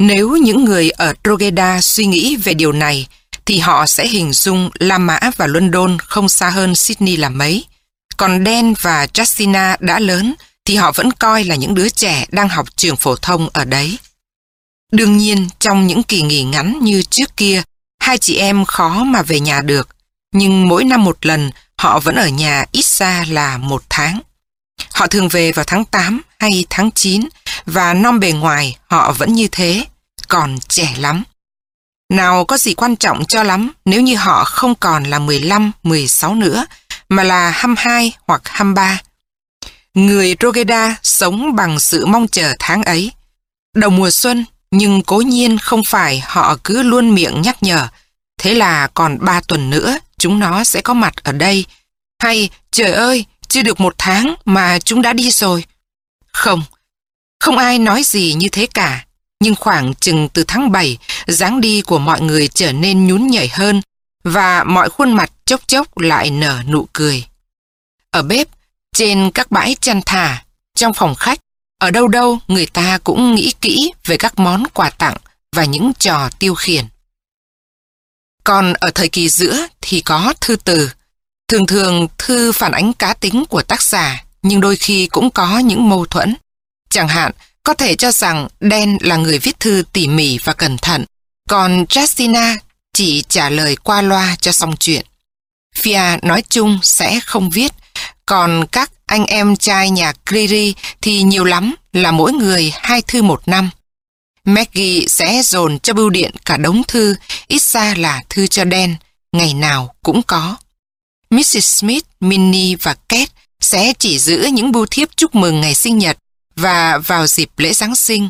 Nếu những người ở Drogheda suy nghĩ về điều này, thì họ sẽ hình dung La Mã và London không xa hơn Sydney là mấy. Còn Dan và Justina đã lớn, thì họ vẫn coi là những đứa trẻ đang học trường phổ thông ở đấy. Đương nhiên, trong những kỳ nghỉ ngắn như trước kia, hai chị em khó mà về nhà được, nhưng mỗi năm một lần họ vẫn ở nhà ít xa là một tháng. Họ thường về vào tháng 8 hay tháng 9 và non bề ngoài họ vẫn như thế, còn trẻ lắm. Nào có gì quan trọng cho lắm nếu như họ không còn là 15, 16 nữa, mà là 22 hoặc 23. Người Rogeda sống bằng sự mong chờ tháng ấy. Đầu mùa xuân, nhưng cố nhiên không phải họ cứ luôn miệng nhắc nhở. Thế là còn ba tuần nữa chúng nó sẽ có mặt ở đây. Hay, trời ơi, chưa được một tháng mà chúng đã đi rồi. Không, không ai nói gì như thế cả. Nhưng khoảng chừng từ tháng 7, dáng đi của mọi người trở nên nhún nhảy hơn và mọi khuôn mặt chốc chốc lại nở nụ cười. Ở bếp, trên các bãi chăn thả, trong phòng khách, ở đâu đâu người ta cũng nghĩ kỹ về các món quà tặng và những trò tiêu khiển. Còn ở thời kỳ giữa thì có thư từ. Thường thường thư phản ánh cá tính của tác giả, nhưng đôi khi cũng có những mâu thuẫn. Chẳng hạn, có thể cho rằng Dan là người viết thư tỉ mỉ và cẩn thận, còn Justina chỉ trả lời qua loa cho xong chuyện. Fia nói chung sẽ không viết, còn các anh em trai nhà Cleary thì nhiều lắm là mỗi người hai thư một năm. Maggie sẽ dồn cho bưu điện cả đống thư, ít ra là thư cho Dan, ngày nào cũng có. Mrs. Smith, Minnie và Kate sẽ chỉ giữ những bưu thiếp chúc mừng ngày sinh nhật và vào dịp lễ Giáng sinh.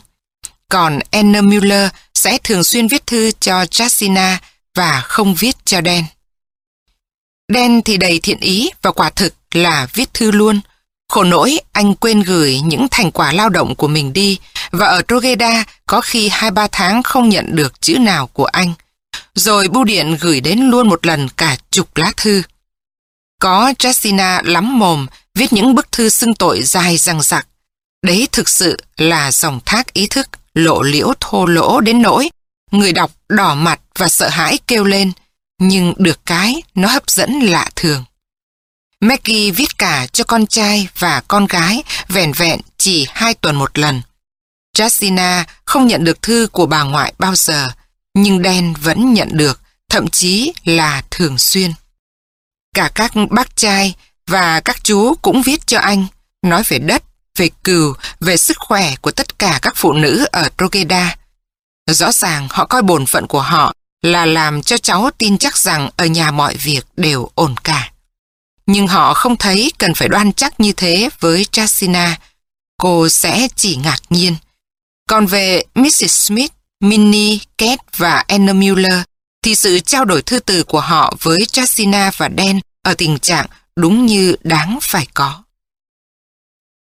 Còn Anna Mueller sẽ thường xuyên viết thư cho Jacina và không viết cho Dan. Dan thì đầy thiện ý và quả thực là viết thư luôn. Khổ nỗi, anh quên gửi những thành quả lao động của mình đi và ở Trogeda có khi 2-3 tháng không nhận được chữ nào của anh. Rồi bưu điện gửi đến luôn một lần cả chục lá thư. Có Jessina lắm mồm viết những bức thư xưng tội dài răng rặc. Đấy thực sự là dòng thác ý thức lộ liễu thô lỗ đến nỗi người đọc đỏ mặt và sợ hãi kêu lên nhưng được cái nó hấp dẫn lạ thường. Maggie viết cả cho con trai và con gái vẹn vẹn chỉ hai tuần một lần. Jacina không nhận được thư của bà ngoại bao giờ, nhưng Dan vẫn nhận được, thậm chí là thường xuyên. Cả các bác trai và các chú cũng viết cho anh, nói về đất, về cừu, về sức khỏe của tất cả các phụ nữ ở Drogheda. Rõ ràng họ coi bổn phận của họ là làm cho cháu tin chắc rằng ở nhà mọi việc đều ổn cả. Nhưng họ không thấy cần phải đoan chắc như thế với Chasina. Cô sẽ chỉ ngạc nhiên. Còn về Mrs. Smith, Minnie, Kate và Anna Mueller thì sự trao đổi thư từ của họ với Chasina và Dan ở tình trạng đúng như đáng phải có.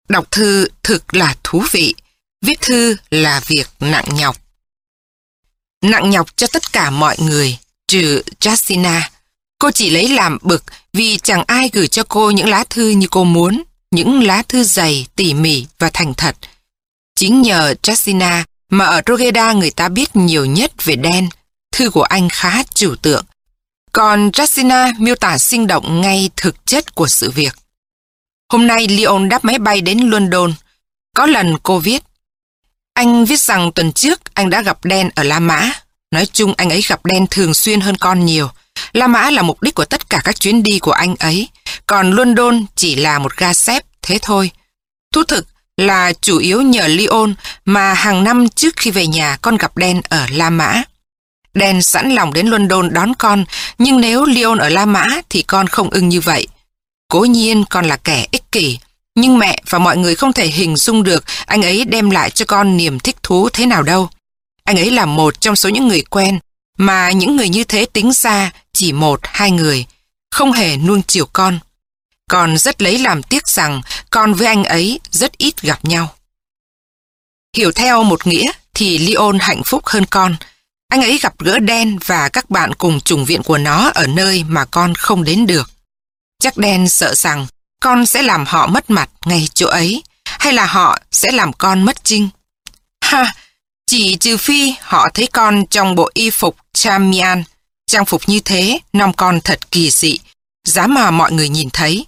Đọc thư thực là thú vị, viết thư là việc nặng nhọc. Nặng nhọc cho tất cả mọi người, trừ Jacina. Cô chỉ lấy làm bực vì chẳng ai gửi cho cô những lá thư như cô muốn, những lá thư dày, tỉ mỉ và thành thật. Chính nhờ Jacina mà ở Rogeda người ta biết nhiều nhất về đen, thư của anh khá trừu tượng. Còn Jacina miêu tả sinh động ngay thực chất của sự việc. Hôm nay Leon đáp máy bay đến London. Có lần cô viết, anh viết rằng tuần trước anh đã gặp đen ở La Mã. Nói chung anh ấy gặp đen thường xuyên hơn con nhiều. La Mã là mục đích của tất cả các chuyến đi của anh ấy, còn London chỉ là một ga xếp, thế thôi. Thú thực là chủ yếu nhờ Leon mà hàng năm trước khi về nhà con gặp đen ở La Mã. Đen sẵn lòng đến London đón con, nhưng nếu Leon ở La Mã thì con không ưng như vậy. Cố nhiên con là kẻ ích kỷ, nhưng mẹ và mọi người không thể hình dung được anh ấy đem lại cho con niềm thích thú thế nào đâu. Anh ấy là một trong số những người quen, mà những người như thế tính ra chỉ một, hai người, không hề nuông chiều con. Con rất lấy làm tiếc rằng con với anh ấy rất ít gặp nhau. Hiểu theo một nghĩa thì Leon hạnh phúc hơn con. Anh ấy gặp gỡ đen và các bạn cùng trùng viện của nó ở nơi mà con không đến được. Chắc đen sợ rằng con sẽ làm họ mất mặt ngay chỗ ấy, hay là họ sẽ làm con mất trinh. Ha, Chỉ trừ phi họ thấy con trong bộ y phục chamian, trang phục như thế, nom con thật kỳ dị, giá mà mọi người nhìn thấy.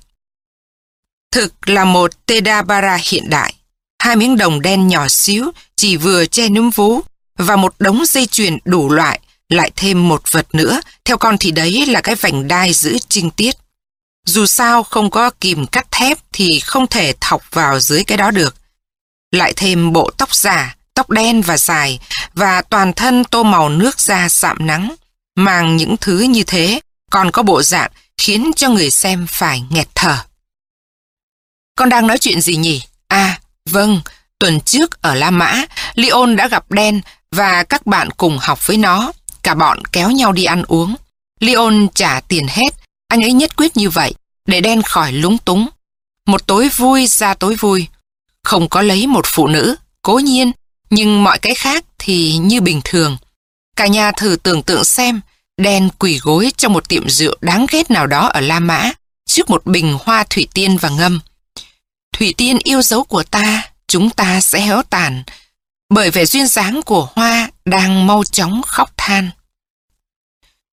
Thực là một Tedabara hiện đại, hai miếng đồng đen nhỏ xíu chỉ vừa che núm vú và một đống dây chuyền đủ loại, lại thêm một vật nữa, theo con thì đấy là cái vành đai giữ trinh tiết. Dù sao không có kìm cắt thép thì không thể thọc vào dưới cái đó được. Lại thêm bộ tóc giả, tóc đen và dài và toàn thân tô màu nước da sạm nắng. Mang những thứ như thế còn có bộ dạng khiến cho người xem phải nghẹt thở. Con đang nói chuyện gì nhỉ? À, vâng, tuần trước ở La Mã, Leon đã gặp Đen và các bạn cùng học với nó. Cả bọn kéo nhau đi ăn uống. Leon trả tiền hết, anh ấy nhất quyết như vậy, để Đen khỏi lúng túng. Một tối vui ra tối vui. Không có lấy một phụ nữ, cố nhiên, nhưng mọi cái khác thì như bình thường. Cả nhà thử tưởng tượng xem, Đen quỳ gối trong một tiệm rượu đáng ghét nào đó ở La Mã, trước một bình hoa thủy tiên và ngâm. Thủy tiên yêu dấu của ta, chúng ta sẽ héo tàn, bởi vẻ duyên dáng của hoa đang mau chóng khóc than.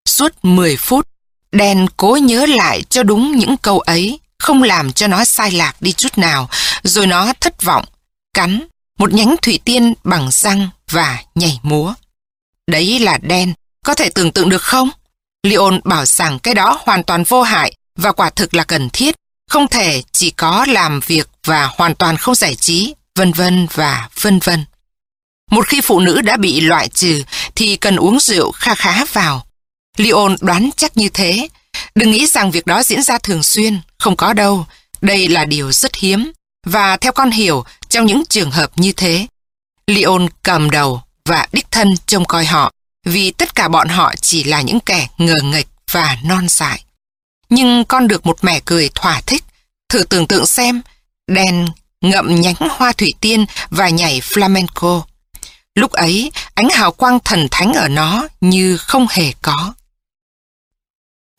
Suốt 10 phút, Đen cố nhớ lại cho đúng những câu ấy, không làm cho nó sai lạc đi chút nào, rồi nó thất vọng, cắn một nhánh thủy tiên bằng răng và nhảy múa. Đấy là Đen, có thể tưởng tượng được không? Leon bảo rằng cái đó hoàn toàn vô hại và quả thực là cần thiết, không thể chỉ có làm việc và hoàn toàn không giải trí, vân vân và vân vân. Một khi phụ nữ đã bị loại trừ thì cần uống rượu kha khá vào. Leon đoán chắc như thế. Đừng nghĩ rằng việc đó diễn ra thường xuyên, không có đâu. Đây là điều rất hiếm. Và theo con hiểu, trong những trường hợp như thế, Leon cầm đầu và đích thân trông coi họ, vì tất cả bọn họ chỉ là những kẻ ngờ nghịch và non dại. Nhưng con được một mẻ cười thỏa thích. Thử tưởng tượng xem, đèn ngậm nhánh hoa thủy tiên và nhảy flamenco. Lúc ấy, ánh hào quang thần thánh ở nó như không hề có.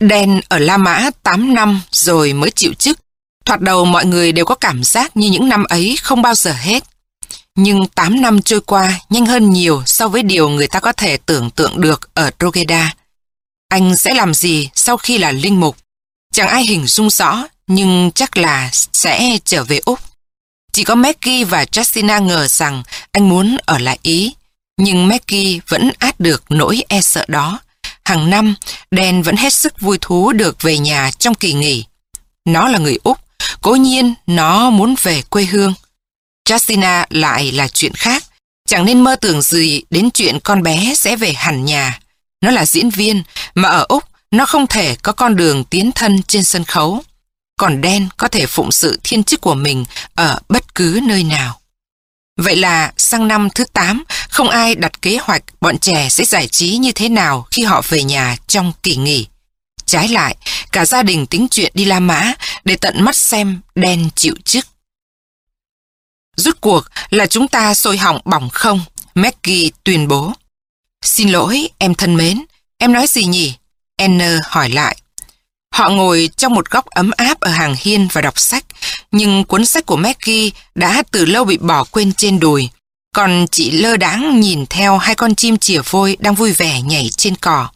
Đen ở La Mã 8 năm rồi mới chịu chức. Thoạt đầu mọi người đều có cảm giác như những năm ấy không bao giờ hết. Nhưng 8 năm trôi qua nhanh hơn nhiều so với điều người ta có thể tưởng tượng được ở Drogheda. Anh sẽ làm gì sau khi là linh mục? Chẳng ai hình dung rõ, nhưng chắc là sẽ trở về Úc. Chỉ có Maggie và Justina ngờ rằng anh muốn ở lại Ý. Nhưng Maggie vẫn át được nỗi e sợ đó. Hàng năm, Dan vẫn hết sức vui thú được về nhà trong kỳ nghỉ. Nó là người Úc, cố nhiên nó muốn về quê hương. Justina lại là chuyện khác. Chẳng nên mơ tưởng gì đến chuyện con bé sẽ về hẳn nhà. Nó là diễn viên, mà ở Úc nó không thể có con đường tiến thân trên sân khấu còn đen có thể phụng sự thiên chức của mình ở bất cứ nơi nào. Vậy là sang năm thứ 8, không ai đặt kế hoạch bọn trẻ sẽ giải trí như thế nào khi họ về nhà trong kỳ nghỉ. Trái lại, cả gia đình tính chuyện đi La Mã để tận mắt xem đen chịu chức. Rút cuộc là chúng ta sôi hỏng bỏng không, Maggie tuyên bố. Xin lỗi, em thân mến, em nói gì nhỉ? Anne hỏi lại. Họ ngồi trong một góc ấm áp ở hàng hiên và đọc sách, nhưng cuốn sách của Maggie đã từ lâu bị bỏ quên trên đùi. Còn chị lơ đáng nhìn theo hai con chim chìa vôi đang vui vẻ nhảy trên cỏ.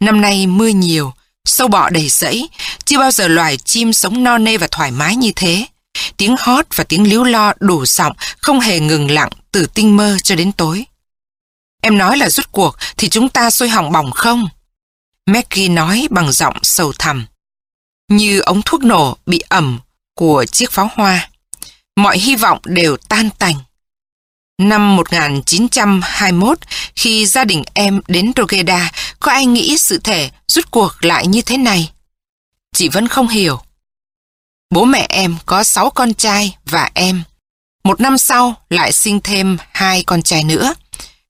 Năm nay mưa nhiều, sâu bọ đầy rẫy, chưa bao giờ loài chim sống no nê và thoải mái như thế. Tiếng hót và tiếng líu lo đủ giọng, không hề ngừng lặng từ tinh mơ cho đến tối. Em nói là rút cuộc thì chúng ta sôi hỏng bỏng không? Maggie nói bằng giọng sầu thẳm. Như ống thuốc nổ bị ẩm của chiếc pháo hoa. Mọi hy vọng đều tan tành. Năm 1921, khi gia đình em đến Rogeda, có ai nghĩ sự thể rút cuộc lại như thế này? Chị vẫn không hiểu. Bố mẹ em có 6 con trai và em. Một năm sau lại sinh thêm hai con trai nữa.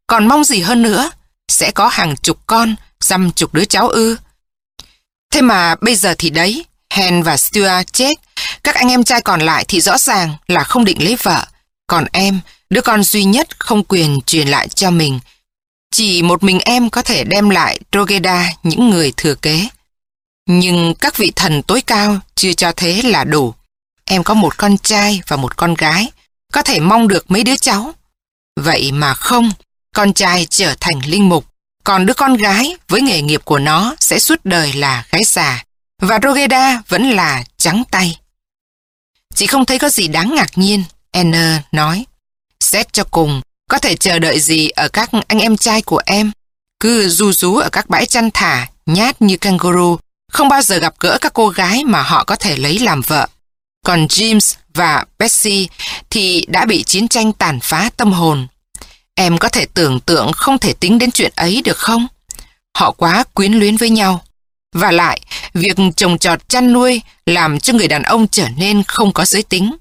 Còn mong gì hơn nữa, sẽ có hàng chục con, dăm chục đứa cháu ư. Thế mà bây giờ thì đấy, Hen và Stuart chết, các anh em trai còn lại thì rõ ràng là không định lấy vợ. Còn em, đứa con duy nhất không quyền truyền lại cho mình. Chỉ một mình em có thể đem lại Rogeda những người thừa kế. Nhưng các vị thần tối cao chưa cho thế là đủ. Em có một con trai và một con gái, có thể mong được mấy đứa cháu. Vậy mà không, con trai trở thành linh mục, còn đứa con gái với nghề nghiệp của nó sẽ suốt đời là gái già, và Rogeda vẫn là trắng tay. Chị không thấy có gì đáng ngạc nhiên, Anna nói. Xét cho cùng, có thể chờ đợi gì ở các anh em trai của em? Cứ du rú ở các bãi chăn thả, nhát như kangaroo, không bao giờ gặp gỡ các cô gái mà họ có thể lấy làm vợ. Còn James và bessie thì đã bị chiến tranh tàn phá tâm hồn. Em có thể tưởng tượng không thể tính đến chuyện ấy được không? Họ quá quyến luyến với nhau. Và lại, việc trồng trọt chăn nuôi làm cho người đàn ông trở nên không có giới tính.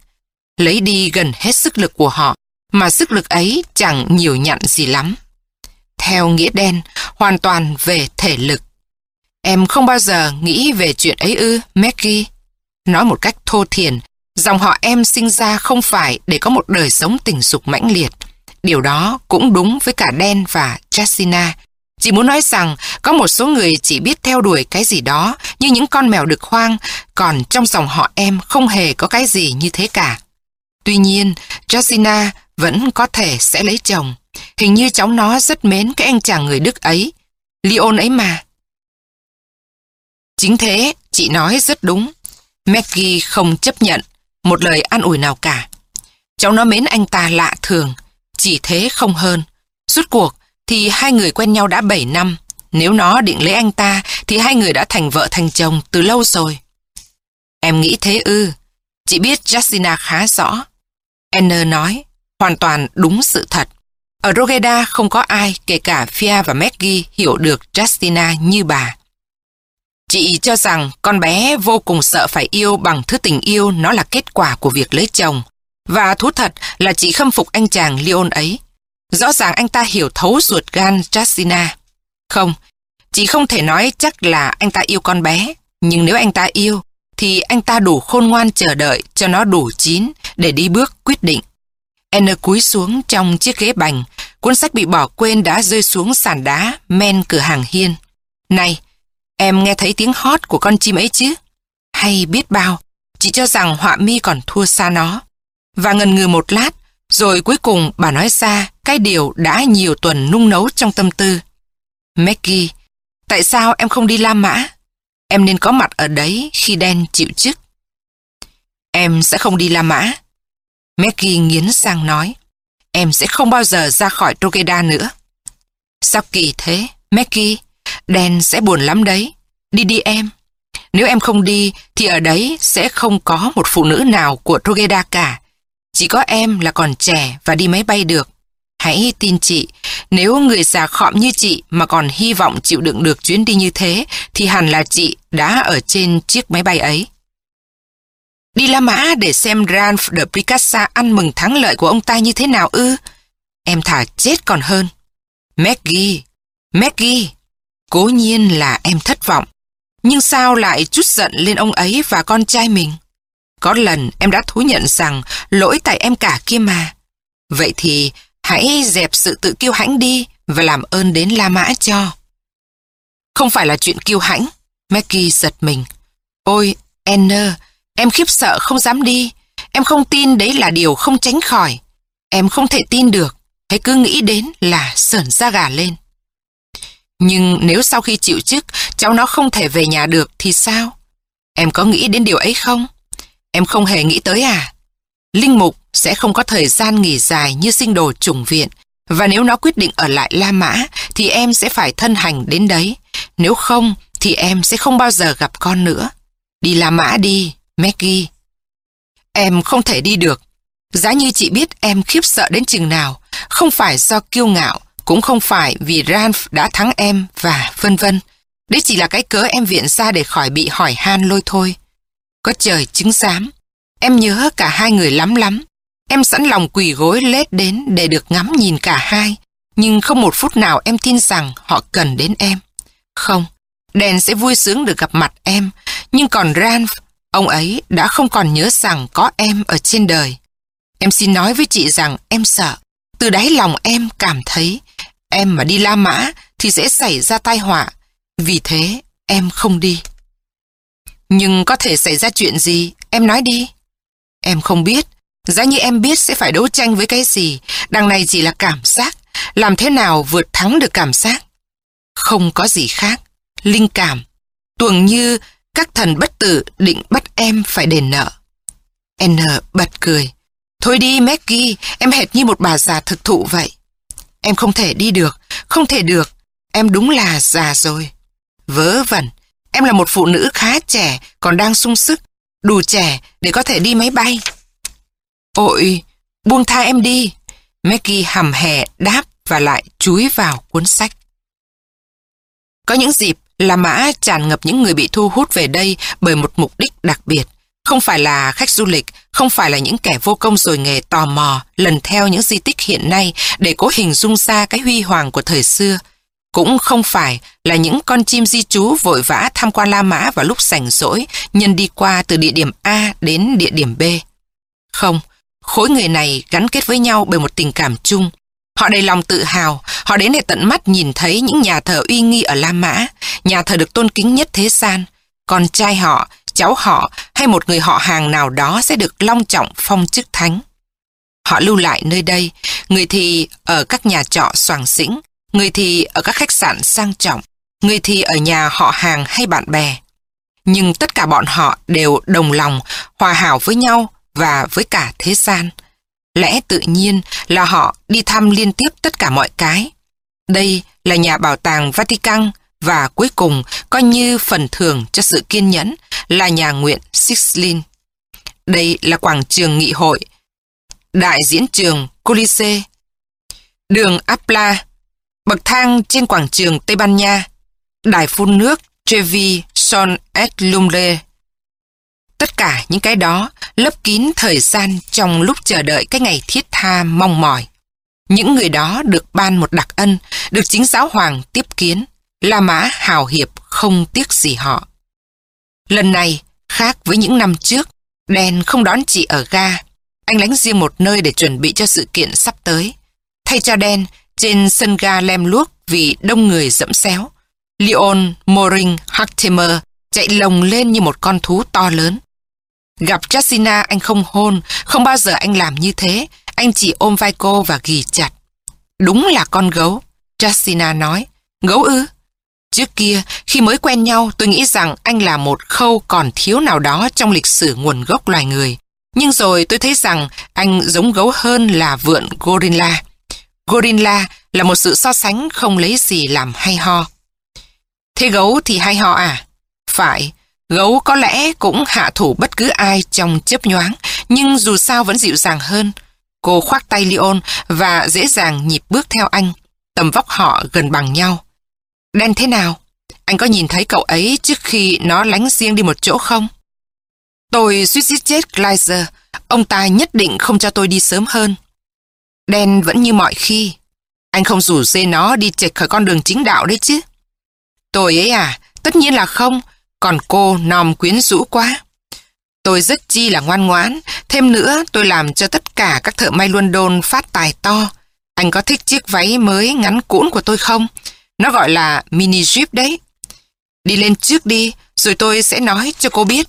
Lấy đi gần hết sức lực của họ, mà sức lực ấy chẳng nhiều nhặn gì lắm. Theo nghĩa đen, hoàn toàn về thể lực. Em không bao giờ nghĩ về chuyện ấy ư, Maggie. Nói một cách thô thiền, dòng họ em sinh ra không phải để có một đời sống tình dục mãnh liệt. Điều đó cũng đúng với cả Dan và Jessina. Chỉ muốn nói rằng có một số người chỉ biết theo đuổi cái gì đó như những con mèo đực hoang, còn trong dòng họ em không hề có cái gì như thế cả. Tuy nhiên, Jessina vẫn có thể sẽ lấy chồng. Hình như cháu nó rất mến cái anh chàng người Đức ấy. Leon ấy mà. Chính thế, chị nói rất đúng. Maggie không chấp nhận một lời an ủi nào cả. Cháu nó mến anh ta lạ thường, chỉ thế không hơn. Rốt cuộc thì hai người quen nhau đã 7 năm. Nếu nó định lấy anh ta thì hai người đã thành vợ thành chồng từ lâu rồi. Em nghĩ thế ư. Chị biết Justina khá rõ. Anne nói, hoàn toàn đúng sự thật. Ở Rogeda không có ai, kể cả Fia và Maggie, hiểu được Justina như bà. Chị cho rằng con bé vô cùng sợ phải yêu bằng thứ tình yêu nó là kết quả của việc lấy chồng. Và thú thật là chị khâm phục anh chàng Leon ấy. Rõ ràng anh ta hiểu thấu ruột gan Justina. Không, chị không thể nói chắc là anh ta yêu con bé. Nhưng nếu anh ta yêu, thì anh ta đủ khôn ngoan chờ đợi cho nó đủ chín để đi bước quyết định. Anna cúi xuống trong chiếc ghế bành. Cuốn sách bị bỏ quên đã rơi xuống sàn đá men cửa hàng hiên. Này, Em nghe thấy tiếng hót của con chim ấy chứ? Hay biết bao, chị cho rằng họa mi còn thua xa nó. Và ngần ngừ một lát, rồi cuối cùng bà nói ra cái điều đã nhiều tuần nung nấu trong tâm tư. Maggie, tại sao em không đi La Mã? Em nên có mặt ở đấy khi đen chịu chức. Em sẽ không đi La Mã. Maggie nghiến sang nói. Em sẽ không bao giờ ra khỏi Trogeda nữa. Sao kỳ thế, Maggie? Đen sẽ buồn lắm đấy. Đi đi em. Nếu em không đi, thì ở đấy sẽ không có một phụ nữ nào của Togeda cả. Chỉ có em là còn trẻ và đi máy bay được. Hãy tin chị, nếu người già khọm như chị mà còn hy vọng chịu đựng được chuyến đi như thế, thì hẳn là chị đã ở trên chiếc máy bay ấy. Đi La Mã để xem Ralph de Picasso ăn mừng thắng lợi của ông ta như thế nào ư? Em thả chết còn hơn. Maggie, Maggie, Cố nhiên là em thất vọng. Nhưng sao lại chút giận lên ông ấy và con trai mình? Có lần em đã thú nhận rằng lỗi tại em cả kia mà. Vậy thì hãy dẹp sự tự kiêu hãnh đi và làm ơn đến La Mã cho. Không phải là chuyện kiêu hãnh. Maggie giật mình. Ôi, Anna, em khiếp sợ không dám đi. Em không tin đấy là điều không tránh khỏi. Em không thể tin được. Hãy cứ nghĩ đến là sởn da gà lên. Nhưng nếu sau khi chịu chức, cháu nó không thể về nhà được thì sao? Em có nghĩ đến điều ấy không? Em không hề nghĩ tới à? Linh Mục sẽ không có thời gian nghỉ dài như sinh đồ trùng viện. Và nếu nó quyết định ở lại La Mã, thì em sẽ phải thân hành đến đấy. Nếu không, thì em sẽ không bao giờ gặp con nữa. Đi La Mã đi, Maggie. Em không thể đi được. Giá như chị biết em khiếp sợ đến chừng nào, không phải do kiêu ngạo, cũng không phải vì Ralph đã thắng em và vân vân. Đấy chỉ là cái cớ em viện ra để khỏi bị hỏi han lôi thôi. Có trời chứng giám. Em nhớ cả hai người lắm lắm. Em sẵn lòng quỳ gối lết đến để được ngắm nhìn cả hai. Nhưng không một phút nào em tin rằng họ cần đến em. Không, đèn sẽ vui sướng được gặp mặt em. Nhưng còn Ranf, ông ấy đã không còn nhớ rằng có em ở trên đời. Em xin nói với chị rằng em sợ. Từ đáy lòng em cảm thấy Em mà đi La Mã thì sẽ xảy ra tai họa. Vì thế em không đi. Nhưng có thể xảy ra chuyện gì, em nói đi. Em không biết. Giá như em biết sẽ phải đấu tranh với cái gì, đằng này chỉ là cảm giác. làm thế nào vượt thắng được cảm giác? Không có gì khác, linh cảm, tuồng như các thần bất tử định bắt em phải đền nợ. N bật cười. Thôi đi Maggie, em hệt như một bà già thực thụ vậy. Em không thể đi được, không thể được. Em đúng là già rồi. Vớ vẩn, em là một phụ nữ khá trẻ, còn đang sung sức, đủ trẻ để có thể đi máy bay. Ôi, buông tha em đi. Maggie hầm hè đáp và lại chúi vào cuốn sách. Có những dịp, La Mã tràn ngập những người bị thu hút về đây bởi một mục đích đặc biệt. Không phải là khách du lịch, không phải là những kẻ vô công rồi nghề tò mò, lần theo những di tích hiện nay để cố hình dung ra cái huy hoàng của thời xưa. Cũng không phải là những con chim di trú vội vã tham quan La Mã vào lúc sảnh rỗi, nhân đi qua từ địa điểm A đến địa điểm B. Không, khối người này gắn kết với nhau bởi một tình cảm chung. Họ đầy lòng tự hào, họ đến để tận mắt nhìn thấy những nhà thờ uy nghi ở La Mã, nhà thờ được tôn kính nhất thế gian. Con trai họ, cháu họ hay một người họ hàng nào đó sẽ được long trọng phong chức thánh. Họ lưu lại nơi đây, người thì ở các nhà trọ soàng xĩnh, người thì ở các khách sạn sang trọng, người thì ở nhà họ hàng hay bạn bè. Nhưng tất cả bọn họ đều đồng lòng, hòa hảo với nhau và với cả thế gian. Lẽ tự nhiên là họ đi thăm liên tiếp tất cả mọi cái. Đây là nhà bảo tàng Vatican và cuối cùng coi như phần thưởng cho sự kiên nhẫn là nhà nguyện Sixlin. Đây là quảng trường nghị hội, đại diễn trường Colisée, đường Apla, bậc thang trên quảng trường Tây Ban Nha, đài phun nước Trevi Son et Lumbre. Tất cả những cái đó lấp kín thời gian trong lúc chờ đợi cái ngày thiết tha mong mỏi. Những người đó được ban một đặc ân, được chính giáo hoàng tiếp kiến. La Mã hào hiệp không tiếc gì họ. Lần này, khác với những năm trước, đèn không đón chị ở ga. Anh lánh riêng một nơi để chuẩn bị cho sự kiện sắp tới. Thay cho đen, trên sân ga lem luốc vì đông người dẫm xéo. Leon Moring Hartimer chạy lồng lên như một con thú to lớn. Gặp Jacina anh không hôn, không bao giờ anh làm như thế. Anh chỉ ôm vai cô và ghì chặt. Đúng là con gấu, Jacina nói. Gấu ư? Trước kia, khi mới quen nhau, tôi nghĩ rằng anh là một khâu còn thiếu nào đó trong lịch sử nguồn gốc loài người. Nhưng rồi tôi thấy rằng anh giống gấu hơn là vượn gorilla. Gorilla là một sự so sánh không lấy gì làm hay ho. Thế gấu thì hay ho à? Phải, gấu có lẽ cũng hạ thủ bất cứ ai trong chớp nhoáng, nhưng dù sao vẫn dịu dàng hơn. Cô khoác tay Leon và dễ dàng nhịp bước theo anh. Tầm vóc họ gần bằng nhau. Đen thế nào? Anh có nhìn thấy cậu ấy trước khi nó lánh riêng đi một chỗ không? Tôi suýt giết chết Gleiser. Ông ta nhất định không cho tôi đi sớm hơn. Đen vẫn như mọi khi. Anh không rủ dê nó đi chệch khỏi con đường chính đạo đấy chứ. Tôi ấy à, tất nhiên là không. Còn cô nòm quyến rũ quá. Tôi rất chi là ngoan ngoãn. Thêm nữa, tôi làm cho tất cả các thợ may London phát tài to. Anh có thích chiếc váy mới ngắn cũn của tôi không? Nó gọi là mini jeep đấy. Đi lên trước đi, rồi tôi sẽ nói cho cô biết.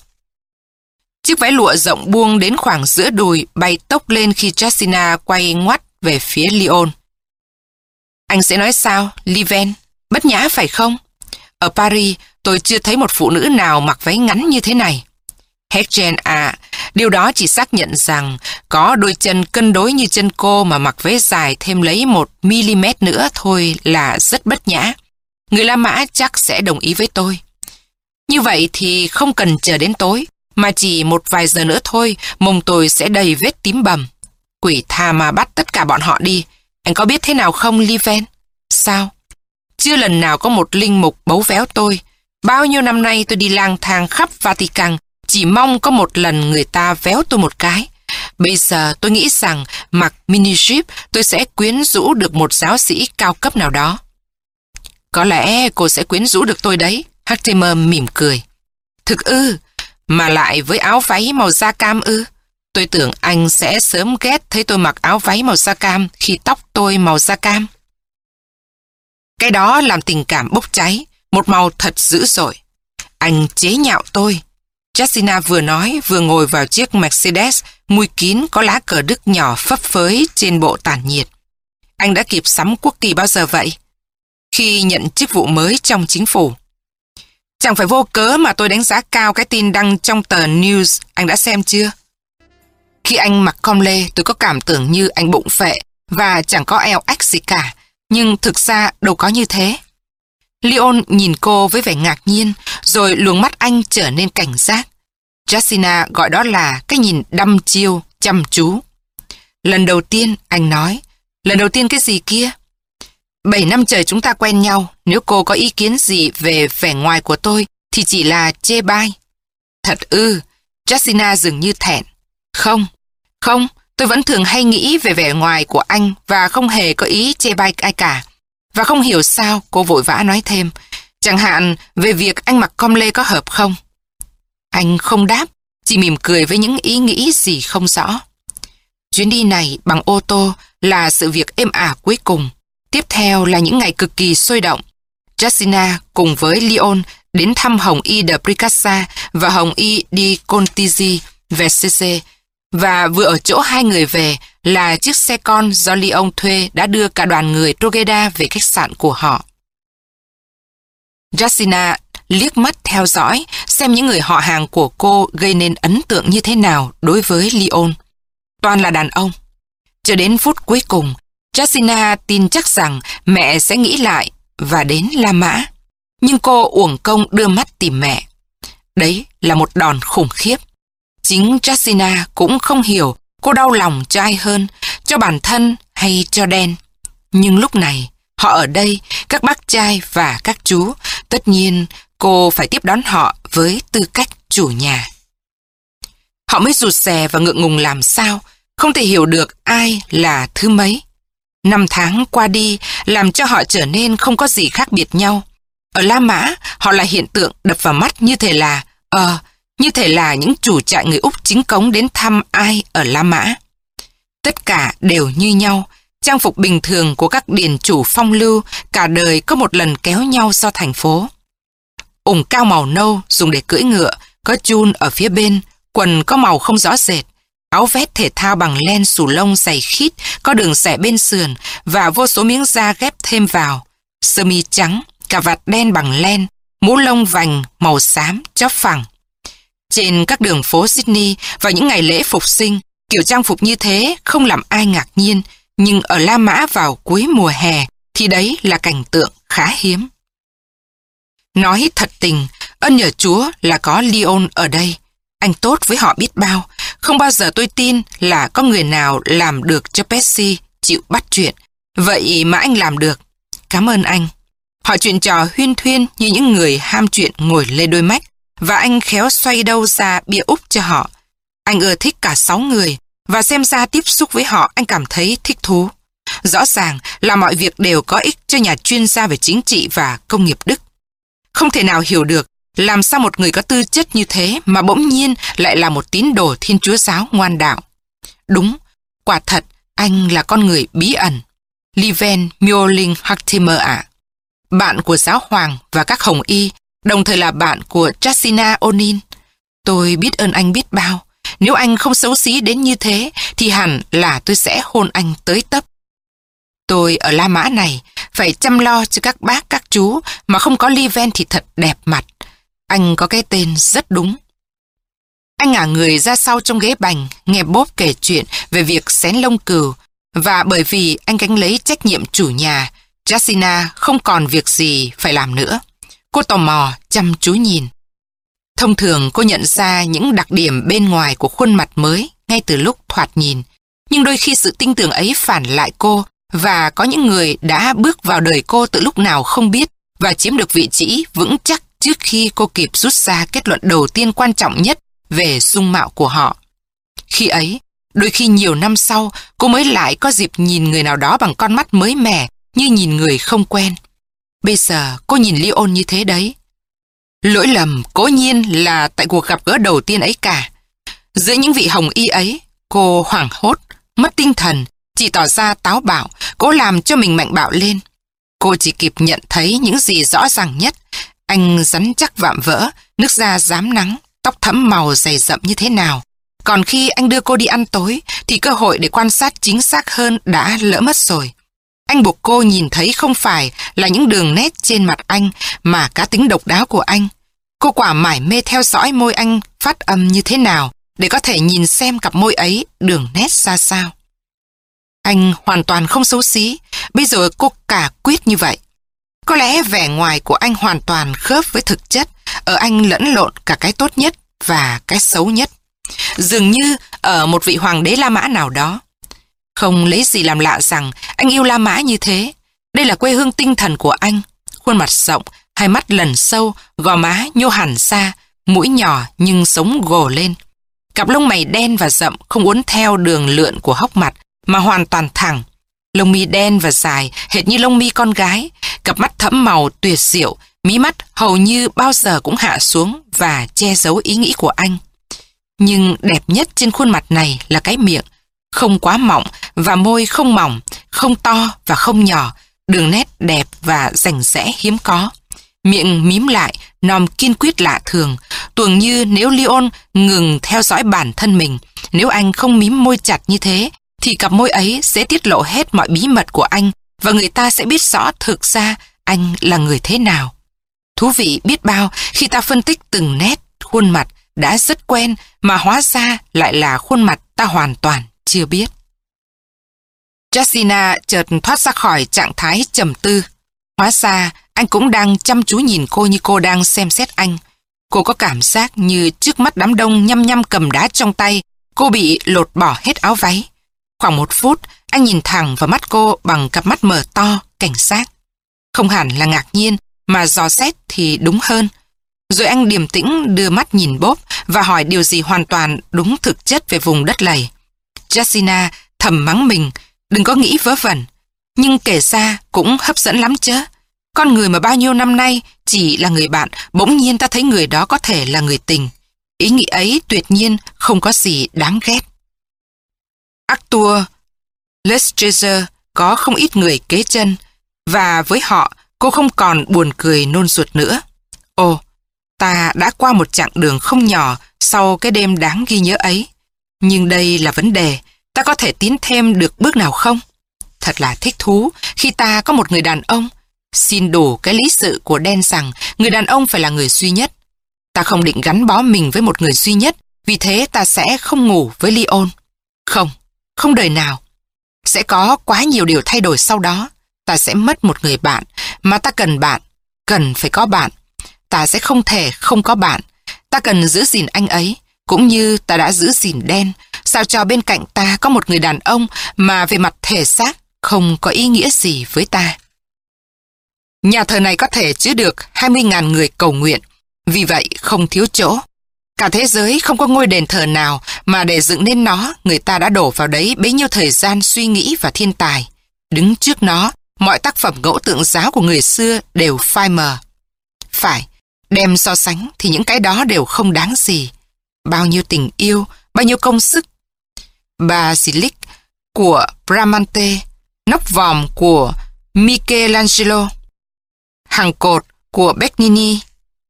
Chiếc váy lụa rộng buông đến khoảng giữa đùi bay tốc lên khi Jessina quay ngoắt về phía Lyon. Anh sẽ nói sao, Liven? Bất nhã phải không? Ở Paris, tôi chưa thấy một phụ nữ nào mặc váy ngắn như thế này. Hedgen à, điều đó chỉ xác nhận rằng có đôi chân cân đối như chân cô mà mặc váy dài thêm lấy một mm nữa thôi là rất bất nhã. Người La Mã chắc sẽ đồng ý với tôi. Như vậy thì không cần chờ đến tối, mà chỉ một vài giờ nữa thôi, mông tôi sẽ đầy vết tím bầm. Quỷ tha mà bắt tất cả bọn họ đi. Anh có biết thế nào không, Liven? Sao? Chưa lần nào có một linh mục bấu véo tôi. Bao nhiêu năm nay tôi đi lang thang khắp Vatican, chỉ mong có một lần người ta véo tôi một cái. Bây giờ tôi nghĩ rằng mặc mini jeep tôi sẽ quyến rũ được một giáo sĩ cao cấp nào đó. Có lẽ cô sẽ quyến rũ được tôi đấy. Hartimer mỉm cười. Thực ư, mà lại với áo váy màu da cam ư. Tôi tưởng anh sẽ sớm ghét thấy tôi mặc áo váy màu da cam khi tóc tôi màu da cam. Cái đó làm tình cảm bốc cháy, một màu thật dữ dội. Anh chế nhạo tôi. Jessina vừa nói vừa ngồi vào chiếc Mercedes mùi kín có lá cờ Đức nhỏ phấp phới trên bộ tản nhiệt. anh đã kịp sắm quốc kỳ bao giờ vậy? Khi nhận chức vụ mới trong chính phủ. Chẳng phải vô cớ mà tôi đánh giá cao cái tin đăng trong tờ News, anh đã xem chưa? Khi anh mặc com lê, tôi có cảm tưởng như anh bụng phệ và chẳng có eo ách gì cả, nhưng thực ra đâu có như thế. Leon nhìn cô với vẻ ngạc nhiên, rồi luồng mắt anh trở nên cảnh giác. Jacina gọi đó là cái nhìn đăm chiêu, chăm chú. Lần đầu tiên, anh nói. Lần đầu tiên cái gì kia? Bảy năm trời chúng ta quen nhau, nếu cô có ý kiến gì về vẻ ngoài của tôi, thì chỉ là chê bai. Thật ư, Jacina dường như thẹn. Không, không, tôi vẫn thường hay nghĩ về vẻ ngoài của anh và không hề có ý chê bai ai cả. Và không hiểu sao cô vội vã nói thêm, chẳng hạn về việc anh mặc com lê có hợp không. Anh không đáp, chỉ mỉm cười với những ý nghĩ gì không rõ. Chuyến đi này bằng ô tô là sự việc êm ả cuối cùng. Tiếp theo là những ngày cực kỳ sôi động. Jacina cùng với Leon đến thăm Hồng Y de Pricassa và Hồng Y di về Versese và vừa ở chỗ hai người về là chiếc xe con do Leon thuê đã đưa cả đoàn người Trogeda về khách sạn của họ. Jacina liếc mắt theo dõi xem những người họ hàng của cô gây nên ấn tượng như thế nào đối với Leon. Toàn là đàn ông. Cho đến phút cuối cùng, Jacina tin chắc rằng mẹ sẽ nghĩ lại và đến La Mã. Nhưng cô uổng công đưa mắt tìm mẹ. Đấy là một đòn khủng khiếp. Chính Jacina cũng không hiểu cô đau lòng cho ai hơn, cho bản thân hay cho đen. Nhưng lúc này, họ ở đây, các bác trai và các chú, tất nhiên cô phải tiếp đón họ với tư cách chủ nhà. Họ mới rụt rè và ngượng ngùng làm sao, không thể hiểu được ai là thứ mấy. Năm tháng qua đi làm cho họ trở nên không có gì khác biệt nhau. Ở La Mã, họ là hiện tượng đập vào mắt như thể là, ờ, như thể là những chủ trại người Úc chính cống đến thăm ai ở La Mã. Tất cả đều như nhau, trang phục bình thường của các điền chủ phong lưu cả đời có một lần kéo nhau do thành phố. Ủng cao màu nâu dùng để cưỡi ngựa, có chun ở phía bên, quần có màu không rõ rệt, áo vest thể thao bằng len sù lông dày khít, có đường xẻ bên sườn và vô số miếng da ghép thêm vào, sơ mi trắng, cà vạt đen bằng len, mũ lông vành màu xám, chóp phẳng. Trên các đường phố Sydney vào những ngày lễ phục sinh, kiểu trang phục như thế không làm ai ngạc nhiên, nhưng ở La Mã vào cuối mùa hè thì đấy là cảnh tượng khá hiếm. Nói thật tình, ân nhờ Chúa là có Leon ở đây. Anh tốt với họ biết bao. Không bao giờ tôi tin là có người nào làm được cho Pepsi chịu bắt chuyện. Vậy mà anh làm được. Cảm ơn anh. Họ chuyện trò huyên thuyên như những người ham chuyện ngồi lê đôi mách và anh khéo xoay đâu ra bia úp cho họ. Anh ưa thích cả sáu người và xem ra tiếp xúc với họ anh cảm thấy thích thú. Rõ ràng là mọi việc đều có ích cho nhà chuyên gia về chính trị và công nghiệp Đức. Không thể nào hiểu được làm sao một người có tư chất như thế mà bỗng nhiên lại là một tín đồ thiên chúa giáo ngoan đạo. Đúng, quả thật, anh là con người bí ẩn. Liven Mioling Hartimer ạ. Bạn của giáo hoàng và các hồng y, đồng thời là bạn của Chasina Onin. Tôi biết ơn anh biết bao. Nếu anh không xấu xí đến như thế, thì hẳn là tôi sẽ hôn anh tới tấp. Tôi ở La Mã này phải chăm lo cho các bác các chú mà không có Liven thì thật đẹp mặt. Anh có cái tên rất đúng. Anh ngả người ra sau trong ghế bành, nghe bốp kể chuyện về việc xén lông cừu. Và bởi vì anh gánh lấy trách nhiệm chủ nhà, Jacina không còn việc gì phải làm nữa. Cô tò mò, chăm chú nhìn. Thông thường cô nhận ra những đặc điểm bên ngoài của khuôn mặt mới ngay từ lúc thoạt nhìn. Nhưng đôi khi sự tinh tường ấy phản lại cô và có những người đã bước vào đời cô từ lúc nào không biết và chiếm được vị trí vững chắc trước khi cô kịp rút ra kết luận đầu tiên quan trọng nhất về dung mạo của họ. Khi ấy, đôi khi nhiều năm sau, cô mới lại có dịp nhìn người nào đó bằng con mắt mới mẻ như nhìn người không quen. Bây giờ cô nhìn Leon như thế đấy. Lỗi lầm cố nhiên là tại cuộc gặp gỡ đầu tiên ấy cả. Giữa những vị hồng y ấy, cô hoảng hốt, mất tinh thần, chỉ tỏ ra táo bạo, cố làm cho mình mạnh bạo lên. Cô chỉ kịp nhận thấy những gì rõ ràng nhất. Anh rắn chắc vạm vỡ, nước da dám nắng, tóc thẫm màu dày rậm như thế nào. Còn khi anh đưa cô đi ăn tối, thì cơ hội để quan sát chính xác hơn đã lỡ mất rồi anh buộc cô nhìn thấy không phải là những đường nét trên mặt anh mà cá tính độc đáo của anh. Cô quả mải mê theo dõi môi anh phát âm như thế nào để có thể nhìn xem cặp môi ấy đường nét ra sao. Anh hoàn toàn không xấu xí, bây giờ cô cả quyết như vậy. Có lẽ vẻ ngoài của anh hoàn toàn khớp với thực chất, ở anh lẫn lộn cả cái tốt nhất và cái xấu nhất. Dường như ở một vị hoàng đế La Mã nào đó. Không lấy gì làm lạ rằng anh yêu La Mã như thế. Đây là quê hương tinh thần của anh. Khuôn mặt rộng, hai mắt lần sâu, gò má nhô hẳn xa, mũi nhỏ nhưng sống gồ lên. Cặp lông mày đen và rậm không uốn theo đường lượn của hốc mặt mà hoàn toàn thẳng. Lông mi đen và dài, hệt như lông mi con gái, cặp mắt thẫm màu tuyệt diệu, mí mắt hầu như bao giờ cũng hạ xuống và che giấu ý nghĩ của anh. Nhưng đẹp nhất trên khuôn mặt này là cái miệng, không quá mỏng và môi không mỏng, không to và không nhỏ, đường nét đẹp và rành rẽ hiếm có. Miệng mím lại, nòm kiên quyết lạ thường, tuồng như nếu Leon ngừng theo dõi bản thân mình, nếu anh không mím môi chặt như thế, thì cặp môi ấy sẽ tiết lộ hết mọi bí mật của anh và người ta sẽ biết rõ thực ra anh là người thế nào. Thú vị biết bao khi ta phân tích từng nét, khuôn mặt đã rất quen mà hóa ra lại là khuôn mặt ta hoàn toàn chưa biết. Jessina chợt thoát ra khỏi trạng thái trầm tư. Hóa ra anh cũng đang chăm chú nhìn cô như cô đang xem xét anh. Cô có cảm giác như trước mắt đám đông nhăm nhăm cầm đá trong tay, cô bị lột bỏ hết áo váy. Khoảng một phút, anh nhìn thẳng vào mắt cô bằng cặp mắt mở to, cảnh sát. Không hẳn là ngạc nhiên, mà dò xét thì đúng hơn. Rồi anh điềm tĩnh đưa mắt nhìn bốp và hỏi điều gì hoàn toàn đúng thực chất về vùng đất lầy. Jessina thầm mắng mình, đừng có nghĩ vớ vẩn. Nhưng kể ra cũng hấp dẫn lắm chứ. Con người mà bao nhiêu năm nay chỉ là người bạn, bỗng nhiên ta thấy người đó có thể là người tình. Ý nghĩ ấy tuyệt nhiên không có gì đáng ghét. Arthur Lestrazer có không ít người kế chân, và với họ cô không còn buồn cười nôn ruột nữa. Ồ, ta đã qua một chặng đường không nhỏ sau cái đêm đáng ghi nhớ ấy. Nhưng đây là vấn đề, ta có thể tiến thêm được bước nào không? Thật là thích thú khi ta có một người đàn ông. Xin đủ cái lý sự của đen rằng người đàn ông phải là người duy nhất. Ta không định gắn bó mình với một người duy nhất, vì thế ta sẽ không ngủ với Leon. Không, không đời nào. Sẽ có quá nhiều điều thay đổi sau đó. Ta sẽ mất một người bạn, mà ta cần bạn, cần phải có bạn. Ta sẽ không thể không có bạn. Ta cần giữ gìn anh ấy, cũng như ta đã giữ gìn đen, sao cho bên cạnh ta có một người đàn ông mà về mặt thể xác không có ý nghĩa gì với ta. Nhà thờ này có thể chứa được 20.000 người cầu nguyện, vì vậy không thiếu chỗ. Cả thế giới không có ngôi đền thờ nào mà để dựng nên nó, người ta đã đổ vào đấy bấy nhiêu thời gian suy nghĩ và thiên tài. Đứng trước nó, mọi tác phẩm ngẫu tượng giáo của người xưa đều phai mờ. Phải, đem so sánh thì những cái đó đều không đáng gì. Bao nhiêu tình yêu, bao nhiêu công sức. Basilic của Bramante, nóc vòm của Michelangelo, hàng cột của Bernini,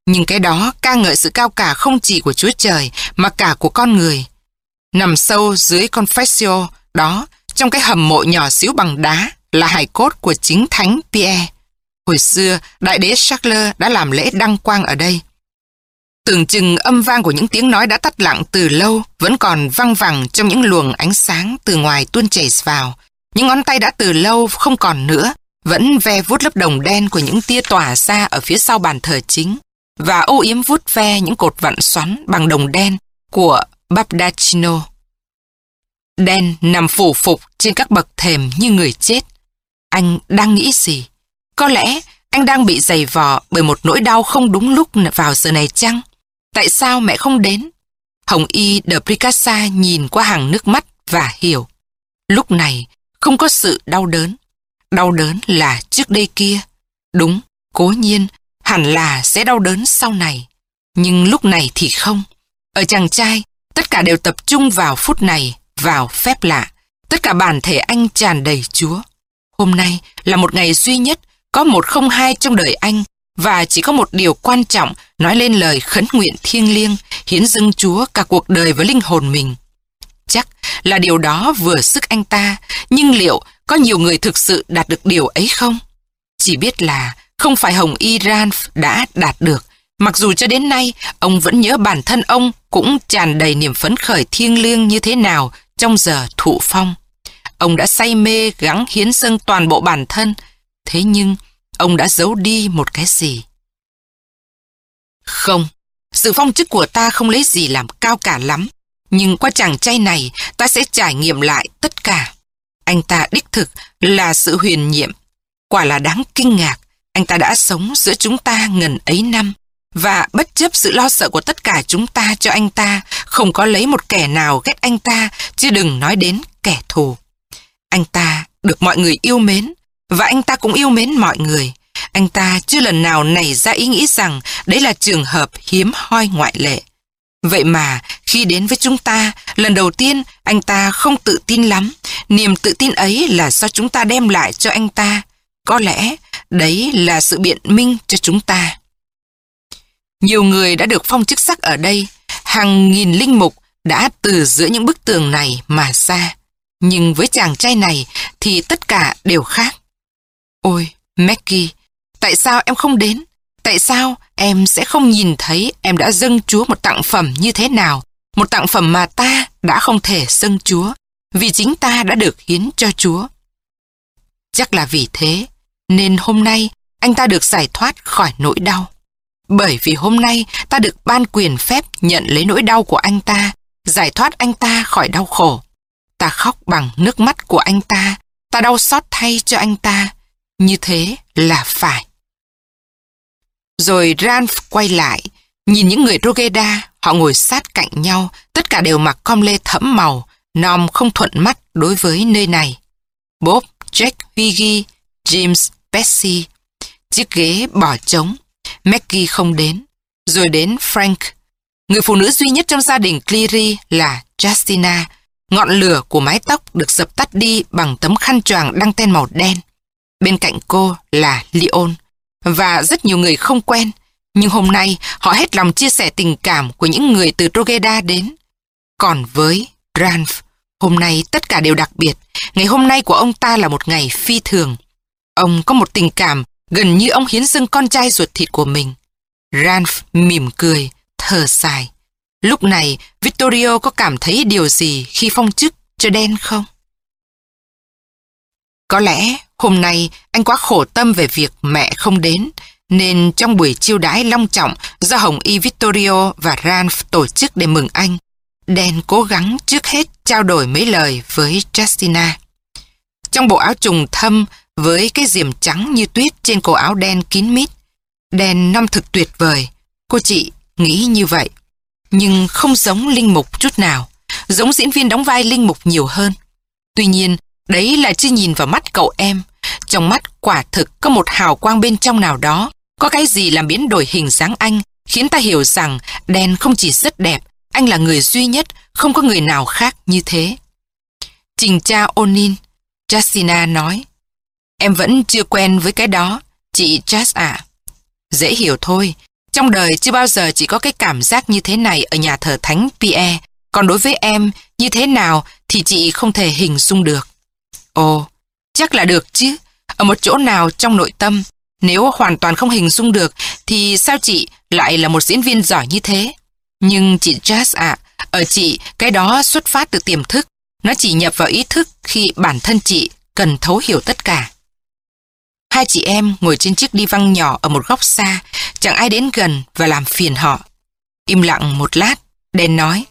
nhưng cái đó ca ngợi sự cao cả không chỉ của Chúa Trời mà cả của con người. Nằm sâu dưới Confessio đó, trong cái hầm mộ nhỏ xíu bằng đá là hài cốt của chính Thánh Pierre. Hồi xưa, Đại đế Charles đã làm lễ đăng quang ở đây. Tưởng chừng âm vang của những tiếng nói đã tắt lặng từ lâu vẫn còn văng vẳng trong những luồng ánh sáng từ ngoài tuôn chảy vào. Những ngón tay đã từ lâu không còn nữa, vẫn ve vuốt lớp đồng đen của những tia tỏa ra ở phía sau bàn thờ chính và âu yếm vuốt ve những cột vặn xoắn bằng đồng đen của Bardacino. Đen nằm phủ phục trên các bậc thềm như người chết. Anh đang nghĩ gì? Có lẽ anh đang bị dày vò bởi một nỗi đau không đúng lúc vào giờ này chăng? Tại sao mẹ không đến? Hồng Y de Pricassa nhìn qua hàng nước mắt và hiểu. Lúc này không có sự đau đớn. Đau đớn là trước đây kia. Đúng, cố nhiên hẳn là sẽ đau đớn sau này. Nhưng lúc này thì không. Ở chàng trai, tất cả đều tập trung vào phút này, vào phép lạ. Tất cả bản thể anh tràn đầy Chúa. Hôm nay là một ngày duy nhất, có một không hai trong đời anh, và chỉ có một điều quan trọng nói lên lời khấn nguyện thiêng liêng, hiến dâng Chúa cả cuộc đời với linh hồn mình. Chắc là điều đó vừa sức anh ta, nhưng liệu có nhiều người thực sự đạt được điều ấy không? Chỉ biết là không phải Hồng Iran đã đạt được, mặc dù cho đến nay ông vẫn nhớ bản thân ông cũng tràn đầy niềm phấn khởi thiêng liêng như thế nào trong giờ thụ phong. Ông đã say mê gắng hiến dâng toàn bộ bản thân, thế nhưng ông đã giấu đi một cái gì. Không, sự phong chức của ta không lấy gì làm cao cả lắm, nhưng qua chàng trai này ta sẽ trải nghiệm lại tất cả. Anh ta đích thực là sự huyền nhiệm. Quả là đáng kinh ngạc, anh ta đã sống giữa chúng ta ngần ấy năm. Và bất chấp sự lo sợ của tất cả chúng ta cho anh ta, không có lấy một kẻ nào ghét anh ta, chứ đừng nói đến kẻ thù. Anh ta được mọi người yêu mến, và anh ta cũng yêu mến mọi người. Anh ta chưa lần nào nảy ra ý nghĩ rằng đấy là trường hợp hiếm hoi ngoại lệ. Vậy mà khi đến với chúng ta, lần đầu tiên anh ta không tự tin lắm. Niềm tự tin ấy là do chúng ta đem lại cho anh ta. Có lẽ đấy là sự biện minh cho chúng ta. Nhiều người đã được phong chức sắc ở đây. Hàng nghìn linh mục đã từ giữa những bức tường này mà ra. Nhưng với chàng trai này thì tất cả đều khác. Ôi, Maggie, tại sao em không đến? Tại sao em sẽ không nhìn thấy em đã dâng Chúa một tặng phẩm như thế nào? Một tặng phẩm mà ta đã không thể dâng Chúa, vì chính ta đã được hiến cho Chúa. Chắc là vì thế, nên hôm nay anh ta được giải thoát khỏi nỗi đau. Bởi vì hôm nay ta được ban quyền phép nhận lấy nỗi đau của anh ta, giải thoát anh ta khỏi đau khổ. Ta khóc bằng nước mắt của anh ta, ta đau xót thay cho anh ta. Như thế là phải. Rồi Ranf quay lại, nhìn những người Rogeda, họ ngồi sát cạnh nhau, tất cả đều mặc com lê thẫm màu, Nom không thuận mắt đối với nơi này. Bob, Jack, Higgy, James, Betsy. Chiếc ghế bỏ trống, Maggie không đến. Rồi đến Frank. Người phụ nữ duy nhất trong gia đình Cleary là Justina. Ngọn lửa của mái tóc được dập tắt đi bằng tấm khăn choàng đăng ten màu đen. Bên cạnh cô là Leon và rất nhiều người không quen. Nhưng hôm nay họ hết lòng chia sẻ tình cảm của những người từ Rogeda đến. Còn với Ranf, hôm nay tất cả đều đặc biệt. Ngày hôm nay của ông ta là một ngày phi thường. Ông có một tình cảm gần như ông hiến dâng con trai ruột thịt của mình. Ranf mỉm cười, thở dài. Lúc này, Vittorio có cảm thấy điều gì khi phong chức cho đen không? Có lẽ hôm nay anh quá khổ tâm về việc mẹ không đến, nên trong buổi chiêu đãi long trọng do Hồng Y Vittorio và Ranf tổ chức để mừng anh, Đen cố gắng trước hết trao đổi mấy lời với Justina. Trong bộ áo trùng thâm với cái diềm trắng như tuyết trên cổ áo đen kín mít, Đen năm thực tuyệt vời, cô chị nghĩ như vậy. Nhưng không giống Linh Mục chút nào, giống diễn viên đóng vai Linh Mục nhiều hơn. Tuy nhiên, Đấy là chưa nhìn vào mắt cậu em. Trong mắt quả thực có một hào quang bên trong nào đó. Có cái gì làm biến đổi hình dáng anh, khiến ta hiểu rằng đen không chỉ rất đẹp, anh là người duy nhất, không có người nào khác như thế. Trình cha Onin, Jasina nói, em vẫn chưa quen với cái đó, chị Jas ạ. Dễ hiểu thôi, trong đời chưa bao giờ chị có cái cảm giác như thế này ở nhà thờ thánh Pierre, còn đối với em, như thế nào thì chị không thể hình dung được. Ồ, chắc là được chứ. Ở một chỗ nào trong nội tâm, nếu hoàn toàn không hình dung được, thì sao chị lại là một diễn viên giỏi như thế? Nhưng chị Jazz ạ, ở chị, cái đó xuất phát từ tiềm thức. Nó chỉ nhập vào ý thức khi bản thân chị cần thấu hiểu tất cả. Hai chị em ngồi trên chiếc đi văng nhỏ ở một góc xa, chẳng ai đến gần và làm phiền họ. Im lặng một lát, đen nói,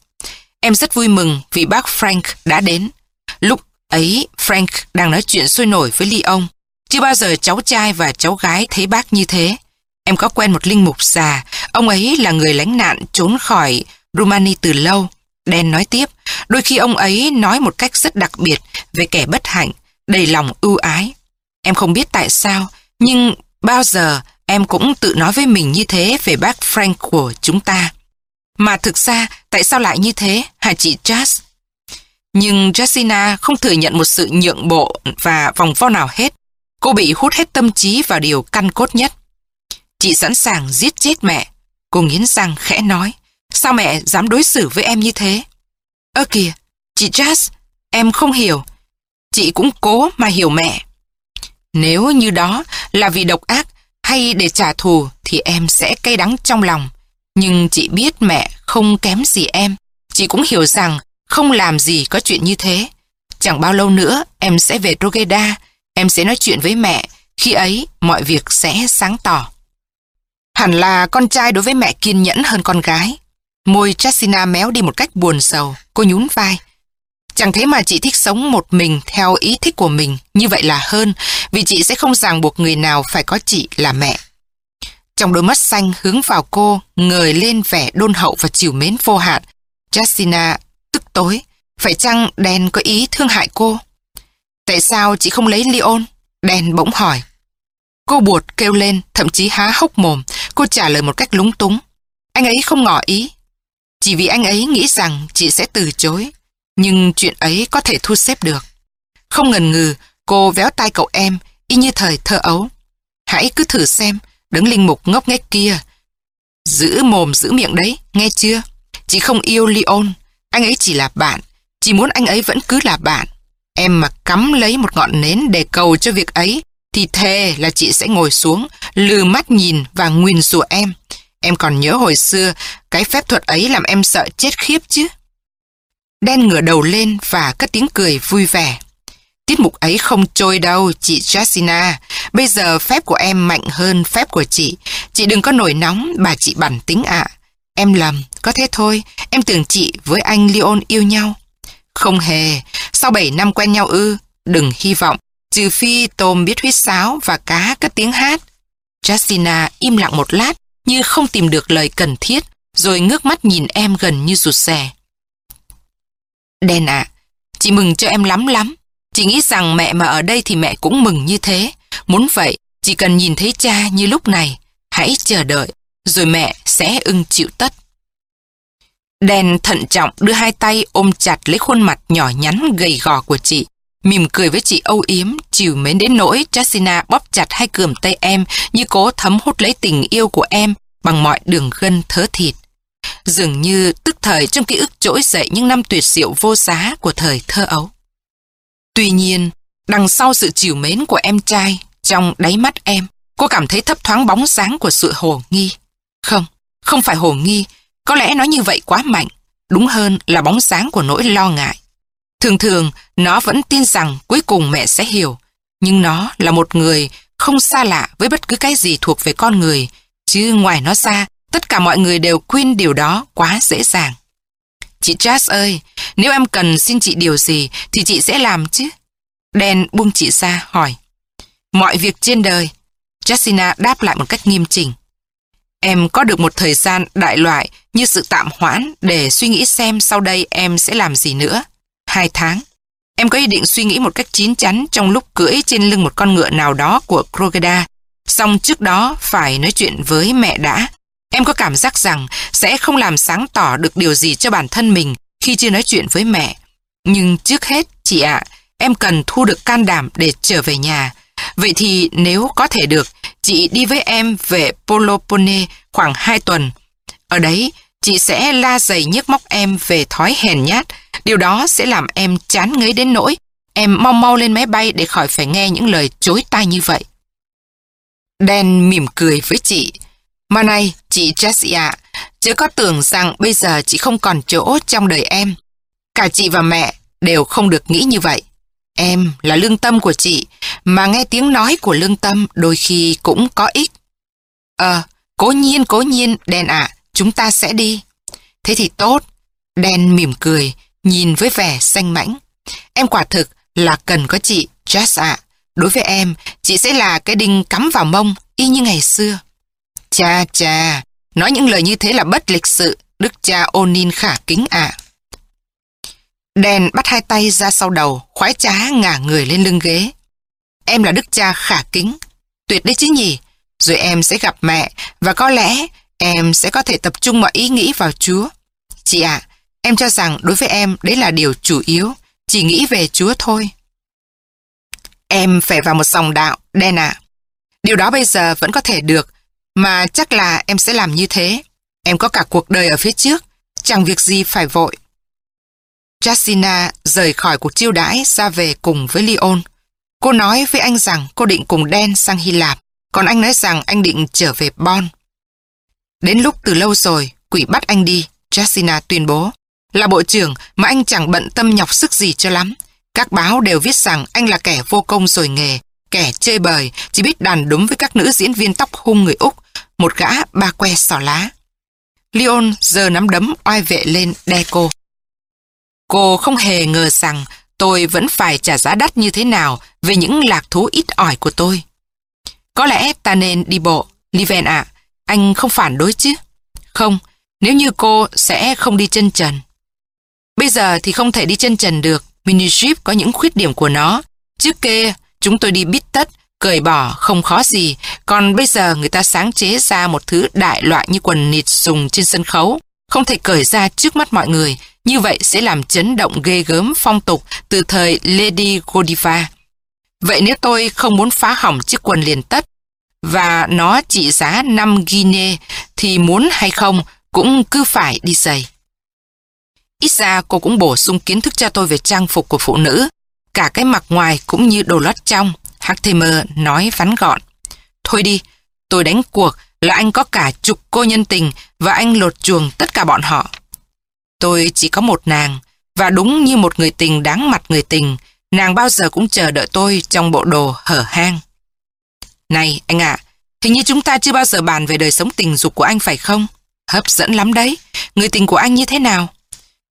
em rất vui mừng vì bác Frank đã đến. Lúc Ấy, Frank đang nói chuyện sôi nổi với Leon. Chưa bao giờ cháu trai và cháu gái thấy bác như thế. Em có quen một linh mục già, ông ấy là người lánh nạn trốn khỏi Rumani từ lâu. Đen nói tiếp, đôi khi ông ấy nói một cách rất đặc biệt về kẻ bất hạnh, đầy lòng ưu ái. Em không biết tại sao, nhưng bao giờ em cũng tự nói với mình như thế về bác Frank của chúng ta. Mà thực ra, tại sao lại như thế, hả chị Jazz? Nhưng Jessina không thừa nhận một sự nhượng bộ và vòng vo nào hết. Cô bị hút hết tâm trí vào điều căn cốt nhất. Chị sẵn sàng giết chết mẹ. Cô nghiến răng khẽ nói. Sao mẹ dám đối xử với em như thế? Ơ kìa, chị Jess, em không hiểu. chị cũng cố mà hiểu mẹ. Nếu như đó là vì độc ác hay để trả thù thì em sẽ cay đắng trong lòng. Nhưng chị biết mẹ không kém gì em. Chị cũng hiểu rằng không làm gì có chuyện như thế. Chẳng bao lâu nữa em sẽ về Rogeda, Em sẽ nói chuyện với mẹ. Khi ấy mọi việc sẽ sáng tỏ. Hẳn là con trai đối với mẹ kiên nhẫn hơn con gái. Môi Chasina méo đi một cách buồn sầu. Cô nhún vai. Chẳng thế mà chị thích sống một mình theo ý thích của mình. Như vậy là hơn, vì chị sẽ không ràng buộc người nào phải có chị là mẹ. Trong đôi mắt xanh hướng vào cô, ngời lên vẻ đôn hậu và chiều mến vô hạn. Chasina tối. Phải chăng đèn có ý thương hại cô? Tại sao chị không lấy Leon? đèn bỗng hỏi. Cô buột kêu lên, thậm chí há hốc mồm. Cô trả lời một cách lúng túng. Anh ấy không ngỏ ý. Chỉ vì anh ấy nghĩ rằng chị sẽ từ chối. Nhưng chuyện ấy có thể thu xếp được. Không ngần ngừ, cô véo tay cậu em, y như thời thơ ấu. Hãy cứ thử xem, đứng linh mục ngốc nghếch kia. Giữ mồm giữ miệng đấy, nghe chưa? Chị không yêu Leon, anh ấy chỉ là bạn. Chỉ muốn anh ấy vẫn cứ là bạn. Em mà cắm lấy một ngọn nến để cầu cho việc ấy, thì thề là chị sẽ ngồi xuống, lừ mắt nhìn và nguyền rủa em. Em còn nhớ hồi xưa, cái phép thuật ấy làm em sợ chết khiếp chứ. Đen ngửa đầu lên và cất tiếng cười vui vẻ. Tiết mục ấy không trôi đâu, chị Jessina. Bây giờ phép của em mạnh hơn phép của chị. Chị đừng có nổi nóng, bà chị bản tính ạ. Em lầm, có thế thôi. Em tưởng chị với anh Leon yêu nhau. Không hề, sau 7 năm quen nhau ư. Đừng hy vọng, trừ phi tôm biết huyết sáo và cá cất tiếng hát. Justina im lặng một lát như không tìm được lời cần thiết, rồi ngước mắt nhìn em gần như rụt rè. Đen ạ, chị mừng cho em lắm lắm. Chị nghĩ rằng mẹ mà ở đây thì mẹ cũng mừng như thế. Muốn vậy, chỉ cần nhìn thấy cha như lúc này, hãy chờ đợi, rồi mẹ sẽ ưng chịu tất. Đen thận trọng đưa hai tay ôm chặt lấy khuôn mặt nhỏ nhắn gầy gò của chị, mỉm cười với chị âu yếm, chiều mến đến nỗi Jessina bóp chặt hai cườm tay em như cố thấm hút lấy tình yêu của em bằng mọi đường gân thớ thịt. Dường như tức thời trong ký ức trỗi dậy những năm tuyệt diệu vô giá của thời thơ ấu. Tuy nhiên, đằng sau sự chiều mến của em trai, trong đáy mắt em, cô cảm thấy thấp thoáng bóng dáng của sự hồ nghi. Không, không phải hồ nghi, có lẽ nói như vậy quá mạnh, đúng hơn là bóng dáng của nỗi lo ngại. Thường thường, nó vẫn tin rằng cuối cùng mẹ sẽ hiểu, nhưng nó là một người không xa lạ với bất cứ cái gì thuộc về con người, chứ ngoài nó ra, tất cả mọi người đều quên điều đó quá dễ dàng. Chị Jazz ơi, nếu em cần xin chị điều gì thì chị sẽ làm chứ. Đen buông chị ra hỏi. Mọi việc trên đời. Jessina đáp lại một cách nghiêm chỉnh. Em có được một thời gian đại loại như sự tạm hoãn để suy nghĩ xem sau đây em sẽ làm gì nữa. Hai tháng. Em có ý định suy nghĩ một cách chín chắn trong lúc cưỡi trên lưng một con ngựa nào đó của Krogeda. Xong trước đó phải nói chuyện với mẹ đã. Em có cảm giác rằng sẽ không làm sáng tỏ được điều gì cho bản thân mình khi chưa nói chuyện với mẹ. Nhưng trước hết, chị ạ, em cần thu được can đảm để trở về nhà. Vậy thì nếu có thể được, chị đi với em về Polopone khoảng 2 tuần. Ở đấy, chị sẽ la giày nhức móc em về thói hèn nhát. Điều đó sẽ làm em chán ngấy đến nỗi. Em mau mau lên máy bay để khỏi phải nghe những lời chối tai như vậy. Dan mỉm cười với chị. Mà này, chị Jessie ạ, chứ có tưởng rằng bây giờ chị không còn chỗ trong đời em. Cả chị và mẹ đều không được nghĩ như vậy. Em là lương tâm của chị, mà nghe tiếng nói của lương tâm đôi khi cũng có ích. Ờ, cố nhiên, cố nhiên, Đen ạ, chúng ta sẽ đi. Thế thì tốt. Đen mỉm cười, nhìn với vẻ xanh mãnh. Em quả thực là cần có chị, Jess ạ. Đối với em, chị sẽ là cái đinh cắm vào mông, y như ngày xưa. Cha cha, nói những lời như thế là bất lịch sự, đức cha Onin khả kính ạ. Đen bắt hai tay ra sau đầu, khoái trá ngả người lên lưng ghế. Em là đức cha khả kính, tuyệt đấy chứ nhỉ? Rồi em sẽ gặp mẹ và có lẽ em sẽ có thể tập trung mọi ý nghĩ vào Chúa. Chị ạ, em cho rằng đối với em đấy là điều chủ yếu, chỉ nghĩ về Chúa thôi. Em phải vào một dòng đạo, đen ạ. Điều đó bây giờ vẫn có thể được, mà chắc là em sẽ làm như thế. Em có cả cuộc đời ở phía trước, chẳng việc gì phải vội. Jasina rời khỏi cuộc chiêu đãi ra về cùng với Leon. Cô nói với anh rằng cô định cùng đen sang Hy Lạp, còn anh nói rằng anh định trở về Bon. Đến lúc từ lâu rồi, quỷ bắt anh đi, Jasina tuyên bố. Là bộ trưởng mà anh chẳng bận tâm nhọc sức gì cho lắm. Các báo đều viết rằng anh là kẻ vô công rồi nghề, kẻ chơi bời, chỉ biết đàn đúng với các nữ diễn viên tóc hung người Úc, một gã ba que sỏ lá. Leon giờ nắm đấm oai vệ lên đe cô. Cô không hề ngờ rằng tôi vẫn phải trả giá đắt như thế nào về những lạc thú ít ỏi của tôi. Có lẽ ta nên đi bộ, Liven ạ, anh không phản đối chứ? Không, nếu như cô sẽ không đi chân trần. Bây giờ thì không thể đi chân trần được, mini có những khuyết điểm của nó. Trước kia, chúng tôi đi bít tất, cởi bỏ không khó gì, còn bây giờ người ta sáng chế ra một thứ đại loại như quần nịt dùng trên sân khấu, không thể cởi ra trước mắt mọi người, như vậy sẽ làm chấn động ghê gớm phong tục từ thời Lady Godiva. Vậy nếu tôi không muốn phá hỏng chiếc quần liền tất, và nó trị giá 5 guinea, thì muốn hay không cũng cứ phải đi giày. Ít ra cô cũng bổ sung kiến thức cho tôi về trang phục của phụ nữ, cả cái mặt ngoài cũng như đồ lót trong. Hartimer nói vắn gọn. Thôi đi, tôi đánh cuộc là anh có cả chục cô nhân tình và anh lột chuồng tất cả bọn họ. Tôi chỉ có một nàng, và đúng như một người tình đáng mặt người tình, nàng bao giờ cũng chờ đợi tôi trong bộ đồ hở hang. Này, anh ạ, hình như chúng ta chưa bao giờ bàn về đời sống tình dục của anh phải không? Hấp dẫn lắm đấy, người tình của anh như thế nào?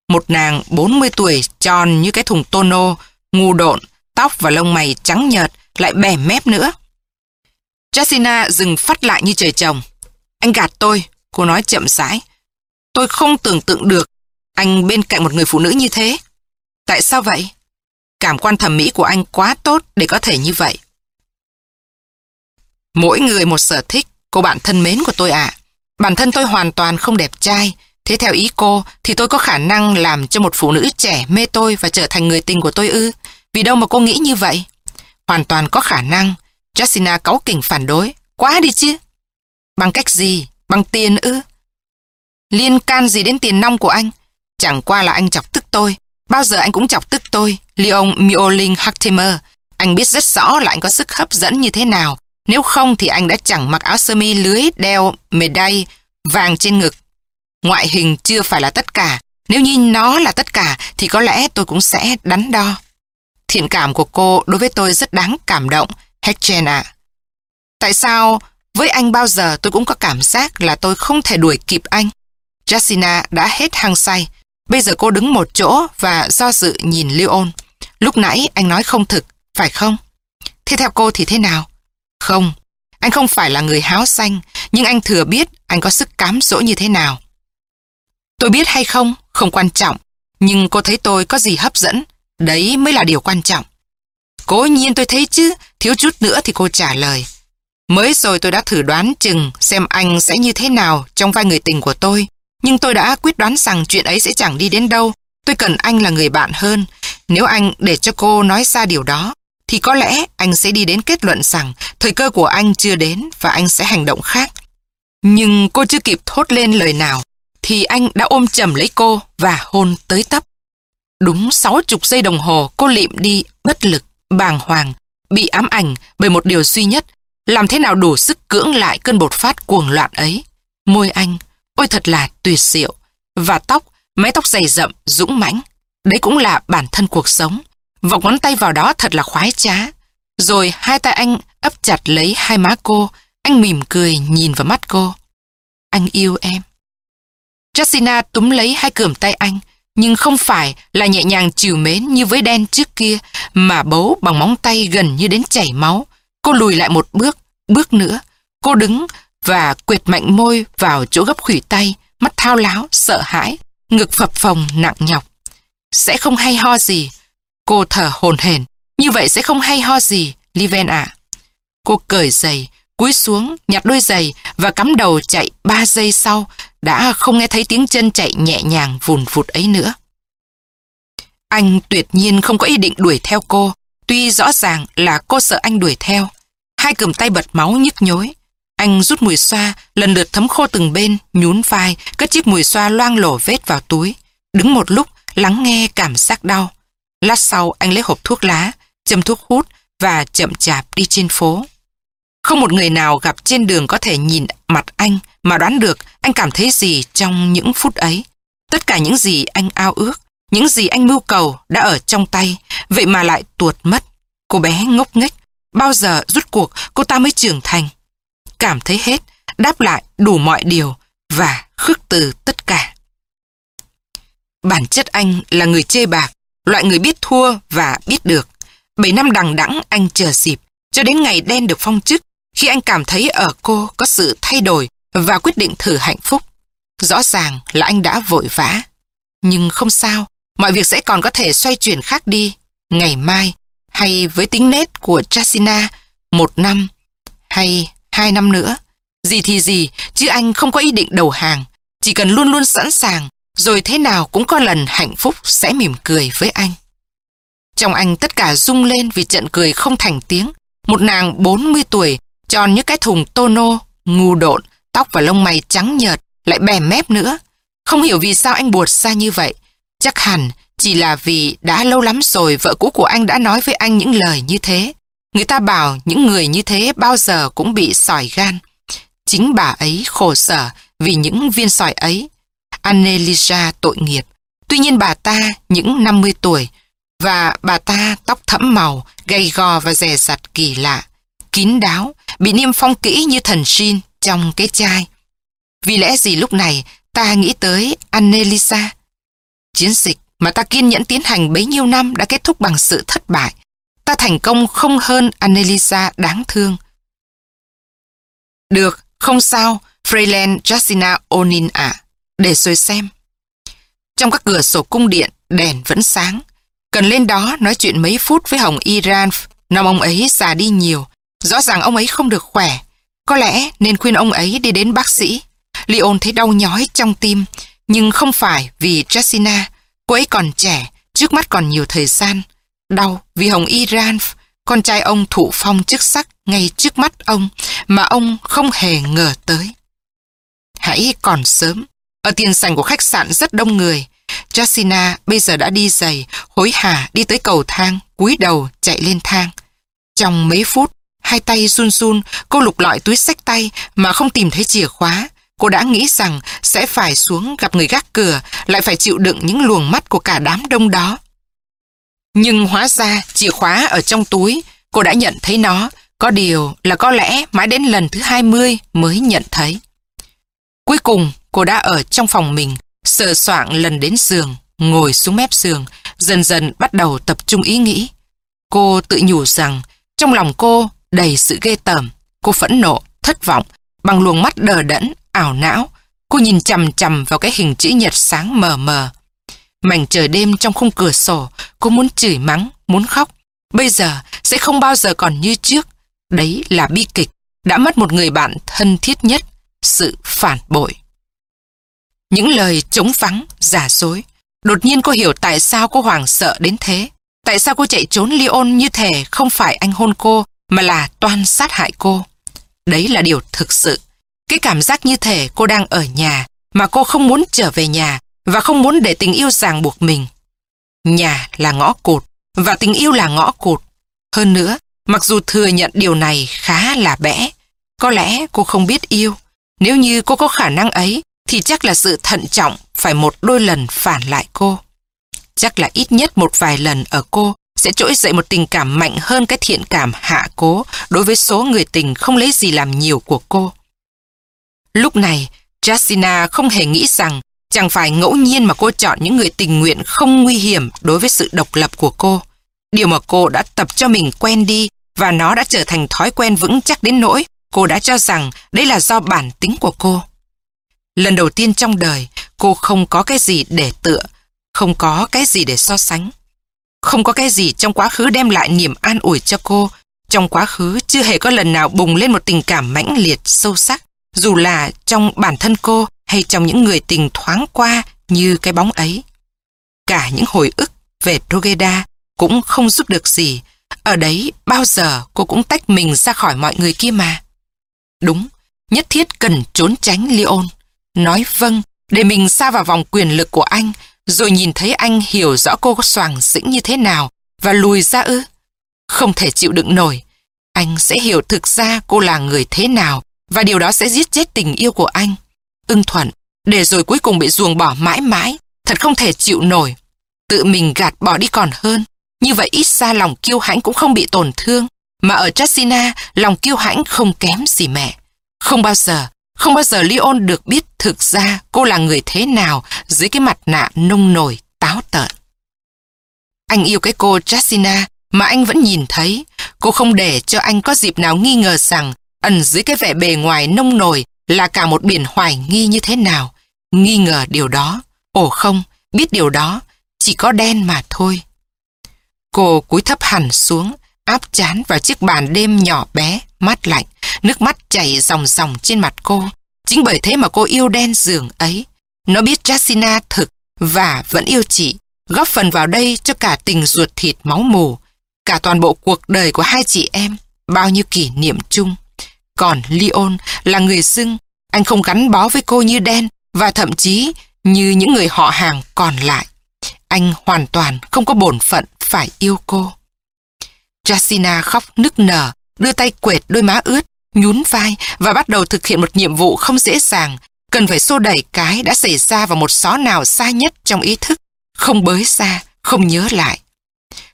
Một nàng 40 tuổi tròn như cái thùng tono, ngu độn, tóc và lông mày trắng nhợt, lại bẻ mép nữa. Jessina dừng phát lại như trời trồng. Anh gạt tôi, cô nói chậm rãi. Tôi không tưởng tượng được anh bên cạnh một người phụ nữ như thế. Tại sao vậy? Cảm quan thẩm mỹ của anh quá tốt để có thể như vậy. Mỗi người một sở thích, cô bạn thân mến của tôi ạ. Bản thân tôi hoàn toàn không đẹp trai. Thế theo ý cô thì tôi có khả năng làm cho một phụ nữ trẻ mê tôi và trở thành người tình của tôi ư? Vì đâu mà cô nghĩ như vậy? Hoàn toàn có khả năng. Jessina cáu kỉnh phản đối. Quá đi chứ. Bằng cách gì? Bằng tiền ư? Liên can gì đến tiền nong của anh? Chẳng qua là anh chọc tức tôi. Bao giờ anh cũng chọc tức tôi. Leon Miolin Hartimer. Anh biết rất rõ là anh có sức hấp dẫn như thế nào. Nếu không thì anh đã chẳng mặc áo sơ mi lưới đeo medai vàng trên ngực. Ngoại hình chưa phải là tất cả. Nếu như nó là tất cả thì có lẽ tôi cũng sẽ đắn đo. Thiện cảm của cô đối với tôi rất đáng cảm động, Hechen ạ. Tại sao với anh bao giờ tôi cũng có cảm giác là tôi không thể đuổi kịp anh? Jacina đã hết hăng say. Bây giờ cô đứng một chỗ và do dự nhìn Leon. Lúc nãy anh nói không thực, phải không? Thế theo cô thì thế nào? Không, anh không phải là người háo xanh, nhưng anh thừa biết anh có sức cám dỗ như thế nào. Tôi biết hay không, không quan trọng, nhưng cô thấy tôi có gì hấp dẫn, đấy mới là điều quan trọng. Cố nhiên tôi thấy chứ, thiếu chút nữa thì cô trả lời. Mới rồi tôi đã thử đoán chừng xem anh sẽ như thế nào trong vai người tình của tôi, nhưng tôi đã quyết đoán rằng chuyện ấy sẽ chẳng đi đến đâu. Tôi cần anh là người bạn hơn. Nếu anh để cho cô nói ra điều đó, thì có lẽ anh sẽ đi đến kết luận rằng thời cơ của anh chưa đến và anh sẽ hành động khác. Nhưng cô chưa kịp thốt lên lời nào, thì anh đã ôm chầm lấy cô và hôn tới tấp. Đúng sáu chục giây đồng hồ cô lịm đi bất lực, bàng hoàng, bị ám ảnh bởi một điều duy nhất, làm thế nào đủ sức cưỡng lại cơn bột phát cuồng loạn ấy. Môi anh, ôi thật là tuyệt diệu, và tóc, mái tóc dày rậm, dũng mãnh. Đấy cũng là bản thân cuộc sống. Vọng ngón tay vào đó thật là khoái trá. Rồi hai tay anh ấp chặt lấy hai má cô, anh mỉm cười nhìn vào mắt cô. Anh yêu em. Jessina túm lấy hai cườm tay anh, nhưng không phải là nhẹ nhàng chiều mến như với đen trước kia, mà bấu bằng móng tay gần như đến chảy máu. Cô lùi lại một bước, bước nữa. Cô đứng và quệt mạnh môi vào chỗ gấp khủy tay, mắt thao láo, sợ hãi, ngực phập phồng nặng nhọc. Sẽ không hay ho gì. Cô thở hồn hển, như vậy sẽ không hay ho gì, Liven ạ. Cô cởi giày, cúi xuống, nhặt đôi giày và cắm đầu chạy ba giây sau, đã không nghe thấy tiếng chân chạy nhẹ nhàng vùn vụt ấy nữa. Anh tuyệt nhiên không có ý định đuổi theo cô, tuy rõ ràng là cô sợ anh đuổi theo. Hai cầm tay bật máu nhức nhối. Anh rút mùi xoa, lần lượt thấm khô từng bên, nhún vai, cất chiếc mùi xoa loang lổ vết vào túi. Đứng một lúc, lắng nghe cảm giác đau. Lát sau anh lấy hộp thuốc lá, châm thuốc hút và chậm chạp đi trên phố. Không một người nào gặp trên đường có thể nhìn mặt anh mà đoán được anh cảm thấy gì trong những phút ấy. Tất cả những gì anh ao ước, những gì anh mưu cầu đã ở trong tay, vậy mà lại tuột mất. Cô bé ngốc nghếch, bao giờ rút cuộc cô ta mới trưởng thành. Cảm thấy hết, đáp lại đủ mọi điều và khước từ tất cả. Bản chất anh là người chê bạc, loại người biết thua và biết được. Bảy năm đằng đẵng anh chờ dịp, cho đến ngày đen được phong chức, khi anh cảm thấy ở cô có sự thay đổi và quyết định thử hạnh phúc. Rõ ràng là anh đã vội vã. Nhưng không sao, mọi việc sẽ còn có thể xoay chuyển khác đi. Ngày mai, hay với tính nết của Chasina, một năm, hay hai năm nữa. Gì thì gì, chứ anh không có ý định đầu hàng. Chỉ cần luôn luôn sẵn sàng, rồi thế nào cũng có lần hạnh phúc sẽ mỉm cười với anh. Trong anh tất cả rung lên vì trận cười không thành tiếng. Một nàng 40 tuổi, tròn như cái thùng tono, ngu độn, tóc và lông mày trắng nhợt, lại bè mép nữa. Không hiểu vì sao anh buột ra như vậy. Chắc hẳn chỉ là vì đã lâu lắm rồi vợ cũ của anh đã nói với anh những lời như thế. Người ta bảo những người như thế bao giờ cũng bị sỏi gan. Chính bà ấy khổ sở vì những viên sỏi ấy. Annelisa tội nghiệp. Tuy nhiên bà ta những 50 tuổi và bà ta tóc thẫm màu, gầy gò và rè rặt kỳ lạ, kín đáo, bị niêm phong kỹ như thần Shin trong cái chai. Vì lẽ gì lúc này ta nghĩ tới Annelisa? Chiến dịch mà ta kiên nhẫn tiến hành bấy nhiêu năm đã kết thúc bằng sự thất bại. Ta thành công không hơn Annelisa đáng thương. Được, không sao, Freyland Justina Onin ạ. Để rồi xem. Trong các cửa sổ cung điện, đèn vẫn sáng. Cần lên đó nói chuyện mấy phút với Hồng Iran, năm ông ấy già đi nhiều. Rõ ràng ông ấy không được khỏe. Có lẽ nên khuyên ông ấy đi đến bác sĩ. Leon thấy đau nhói trong tim, nhưng không phải vì Jessina. Cô ấy còn trẻ, trước mắt còn nhiều thời gian. Đau vì Hồng Y Ranf, con trai ông thụ phong chức sắc ngay trước mắt ông mà ông không hề ngờ tới. Hãy còn sớm, ở tiền sảnh của khách sạn rất đông người. Jessina bây giờ đã đi giày, hối hả đi tới cầu thang, cúi đầu chạy lên thang. Trong mấy phút, hai tay run run, cô lục lọi túi sách tay mà không tìm thấy chìa khóa. Cô đã nghĩ rằng sẽ phải xuống gặp người gác cửa, lại phải chịu đựng những luồng mắt của cả đám đông đó. Nhưng hóa ra chìa khóa ở trong túi, cô đã nhận thấy nó, có điều là có lẽ mãi đến lần thứ 20 mới nhận thấy. Cuối cùng, cô đã ở trong phòng mình, sờ soạng lần đến giường, ngồi xuống mép giường, dần dần bắt đầu tập trung ý nghĩ. Cô tự nhủ rằng, trong lòng cô đầy sự ghê tởm, cô phẫn nộ, thất vọng, bằng luồng mắt đờ đẫn, ảo não. Cô nhìn chằm chằm vào cái hình chữ nhật sáng mờ mờ. Mảnh trời đêm trong khung cửa sổ, cô muốn chửi mắng, muốn khóc. Bây giờ sẽ không bao giờ còn như trước. Đấy là bi kịch, đã mất một người bạn thân thiết nhất, sự phản bội. Những lời chống vắng, giả dối. Đột nhiên cô hiểu tại sao cô hoảng sợ đến thế. Tại sao cô chạy trốn Leon như thể không phải anh hôn cô, mà là toan sát hại cô. Đấy là điều thực sự. Cái cảm giác như thể cô đang ở nhà, mà cô không muốn trở về nhà, và không muốn để tình yêu ràng buộc mình. Nhà là ngõ cụt, và tình yêu là ngõ cụt. Hơn nữa, mặc dù thừa nhận điều này khá là bẽ, có lẽ cô không biết yêu. Nếu như cô có khả năng ấy, thì chắc là sự thận trọng phải một đôi lần phản lại cô. Chắc là ít nhất một vài lần ở cô sẽ trỗi dậy một tình cảm mạnh hơn cái thiện cảm hạ cố đối với số người tình không lấy gì làm nhiều của cô. Lúc này, Jacina không hề nghĩ rằng chẳng phải ngẫu nhiên mà cô chọn những người tình nguyện không nguy hiểm đối với sự độc lập của cô. Điều mà cô đã tập cho mình quen đi và nó đã trở thành thói quen vững chắc đến nỗi cô đã cho rằng đây là do bản tính của cô. Lần đầu tiên trong đời, cô không có cái gì để tựa, không có cái gì để so sánh. Không có cái gì trong quá khứ đem lại niềm an ủi cho cô. Trong quá khứ chưa hề có lần nào bùng lên một tình cảm mãnh liệt, sâu sắc, dù là trong bản thân cô hay trong những người tình thoáng qua như cái bóng ấy. Cả những hồi ức về Rogeda cũng không giúp được gì. Ở đấy bao giờ cô cũng tách mình ra khỏi mọi người kia mà. Đúng, nhất thiết cần trốn tránh Leon nói vâng để mình xa vào vòng quyền lực của anh rồi nhìn thấy anh hiểu rõ cô soàng dĩnh như thế nào và lùi ra ư. Không thể chịu đựng nổi. Anh sẽ hiểu thực ra cô là người thế nào và điều đó sẽ giết chết tình yêu của anh. Ưng thuận, để rồi cuối cùng bị ruồng bỏ mãi mãi, thật không thể chịu nổi. Tự mình gạt bỏ đi còn hơn. Như vậy ít ra lòng kiêu hãnh cũng không bị tổn thương. Mà ở Chasina, lòng kiêu hãnh không kém gì mẹ. Không bao giờ, không bao giờ Leon được biết thực ra cô là người thế nào dưới cái mặt nạ nông nổi, táo tợn. Anh yêu cái cô Chasina mà anh vẫn nhìn thấy. Cô không để cho anh có dịp nào nghi ngờ rằng ẩn dưới cái vẻ bề ngoài nông nổi là cả một biển hoài nghi như thế nào. Nghi ngờ điều đó. Ồ không, biết điều đó, chỉ có đen mà thôi. Cô cúi thấp hẳn xuống, áp chán vào chiếc bàn đêm nhỏ bé, mát lạnh, nước mắt chảy ròng ròng trên mặt cô. Chính bởi thế mà cô yêu đen giường ấy. Nó biết Jacina thực và vẫn yêu chị, góp phần vào đây cho cả tình ruột thịt máu mù, cả toàn bộ cuộc đời của hai chị em, bao nhiêu kỷ niệm chung. Còn Leon là người dưng, anh không gắn bó với cô như đen và thậm chí như những người họ hàng còn lại. Anh hoàn toàn không có bổn phận phải yêu cô. Jacina khóc nức nở, đưa tay quệt đôi má ướt, nhún vai và bắt đầu thực hiện một nhiệm vụ không dễ dàng, cần phải xô đẩy cái đã xảy ra vào một xó nào xa nhất trong ý thức, không bới xa, không nhớ lại.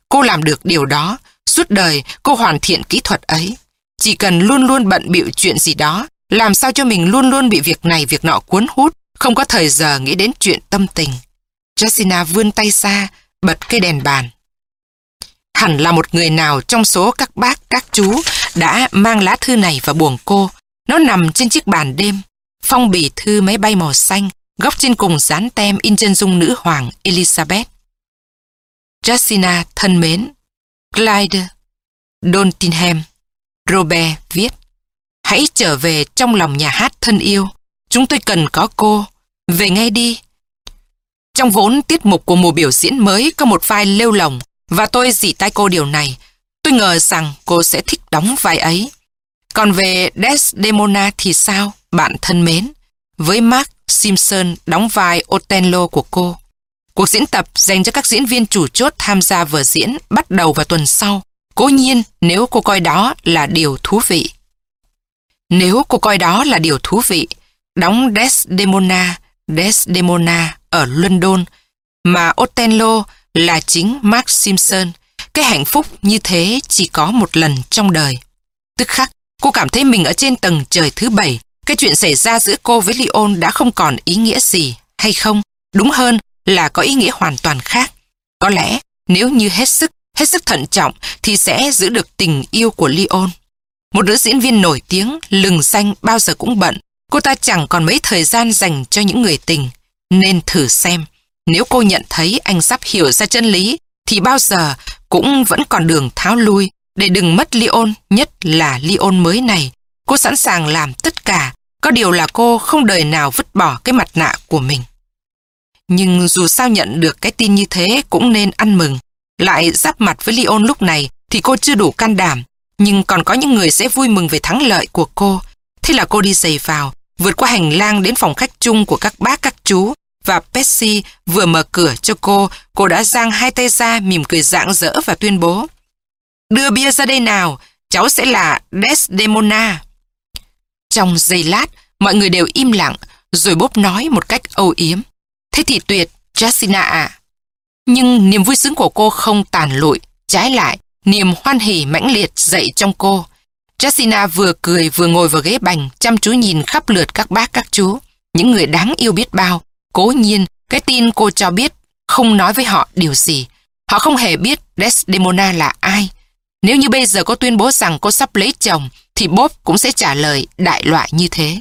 Cô làm được điều đó, suốt đời cô hoàn thiện kỹ thuật ấy. Chỉ cần luôn luôn bận bịu chuyện gì đó, làm sao cho mình luôn luôn bị việc này việc nọ cuốn hút, không có thời giờ nghĩ đến chuyện tâm tình. Jessina vươn tay xa, bật cây đèn bàn. Hẳn là một người nào trong số các bác, các chú đã mang lá thư này vào buồng cô. Nó nằm trên chiếc bàn đêm. Phong bì thư máy bay màu xanh, góc trên cùng dán tem in chân dung nữ hoàng Elizabeth. Jacina thân mến, Clyde, Dontinham, Robert viết Hãy trở về trong lòng nhà hát thân yêu. Chúng tôi cần có cô. Về ngay đi. Trong vốn tiết mục của mùa biểu diễn mới có một vai lêu lồng và tôi dì tay cô điều này. Tôi ngờ rằng cô sẽ thích đóng vai ấy. Còn về Desdemona thì sao, bạn thân mến? Với Mark Simpson đóng vai Othello của cô. Cuộc diễn tập dành cho các diễn viên chủ chốt tham gia vở diễn bắt đầu vào tuần sau. Cố nhiên nếu cô coi đó là điều thú vị. Nếu cô coi đó là điều thú vị, đóng Desdemona, Desdemona ở London, mà Othello là chính Mark Simpson. Cái hạnh phúc như thế chỉ có một lần trong đời. Tức khắc, cô cảm thấy mình ở trên tầng trời thứ bảy. Cái chuyện xảy ra giữa cô với Leon đã không còn ý nghĩa gì, hay không? Đúng hơn là có ý nghĩa hoàn toàn khác. Có lẽ, nếu như hết sức, hết sức thận trọng thì sẽ giữ được tình yêu của Leon. Một nữ diễn viên nổi tiếng, lừng danh bao giờ cũng bận. Cô ta chẳng còn mấy thời gian dành cho những người tình. Nên thử xem, nếu cô nhận thấy anh sắp hiểu ra chân lý, thì bao giờ cũng vẫn còn đường tháo lui để đừng mất Leon, nhất là Leon mới này. Cô sẵn sàng làm tất cả, có điều là cô không đời nào vứt bỏ cái mặt nạ của mình. Nhưng dù sao nhận được cái tin như thế cũng nên ăn mừng. Lại giáp mặt với Leon lúc này thì cô chưa đủ can đảm, nhưng còn có những người sẽ vui mừng về thắng lợi của cô. Thế là cô đi giày vào, vượt qua hành lang đến phòng khách chung của các bác các chú, và Pepsi vừa mở cửa cho cô, cô đã giang hai tay ra mỉm cười rạng rỡ và tuyên bố. Đưa bia ra đây nào, cháu sẽ là Desdemona. Trong giây lát, mọi người đều im lặng, rồi bốp nói một cách âu yếm. Thế thì tuyệt, Jacina ạ. Nhưng niềm vui sướng của cô không tàn lụi, trái lại, niềm hoan hỉ mãnh liệt dậy trong cô. Jacina vừa cười vừa ngồi vào ghế bành, chăm chú nhìn khắp lượt các bác các chú, những người đáng yêu biết bao, Cố nhiên, cái tin cô cho biết không nói với họ điều gì. Họ không hề biết Desdemona là ai. Nếu như bây giờ cô tuyên bố rằng cô sắp lấy chồng, thì Bob cũng sẽ trả lời đại loại như thế.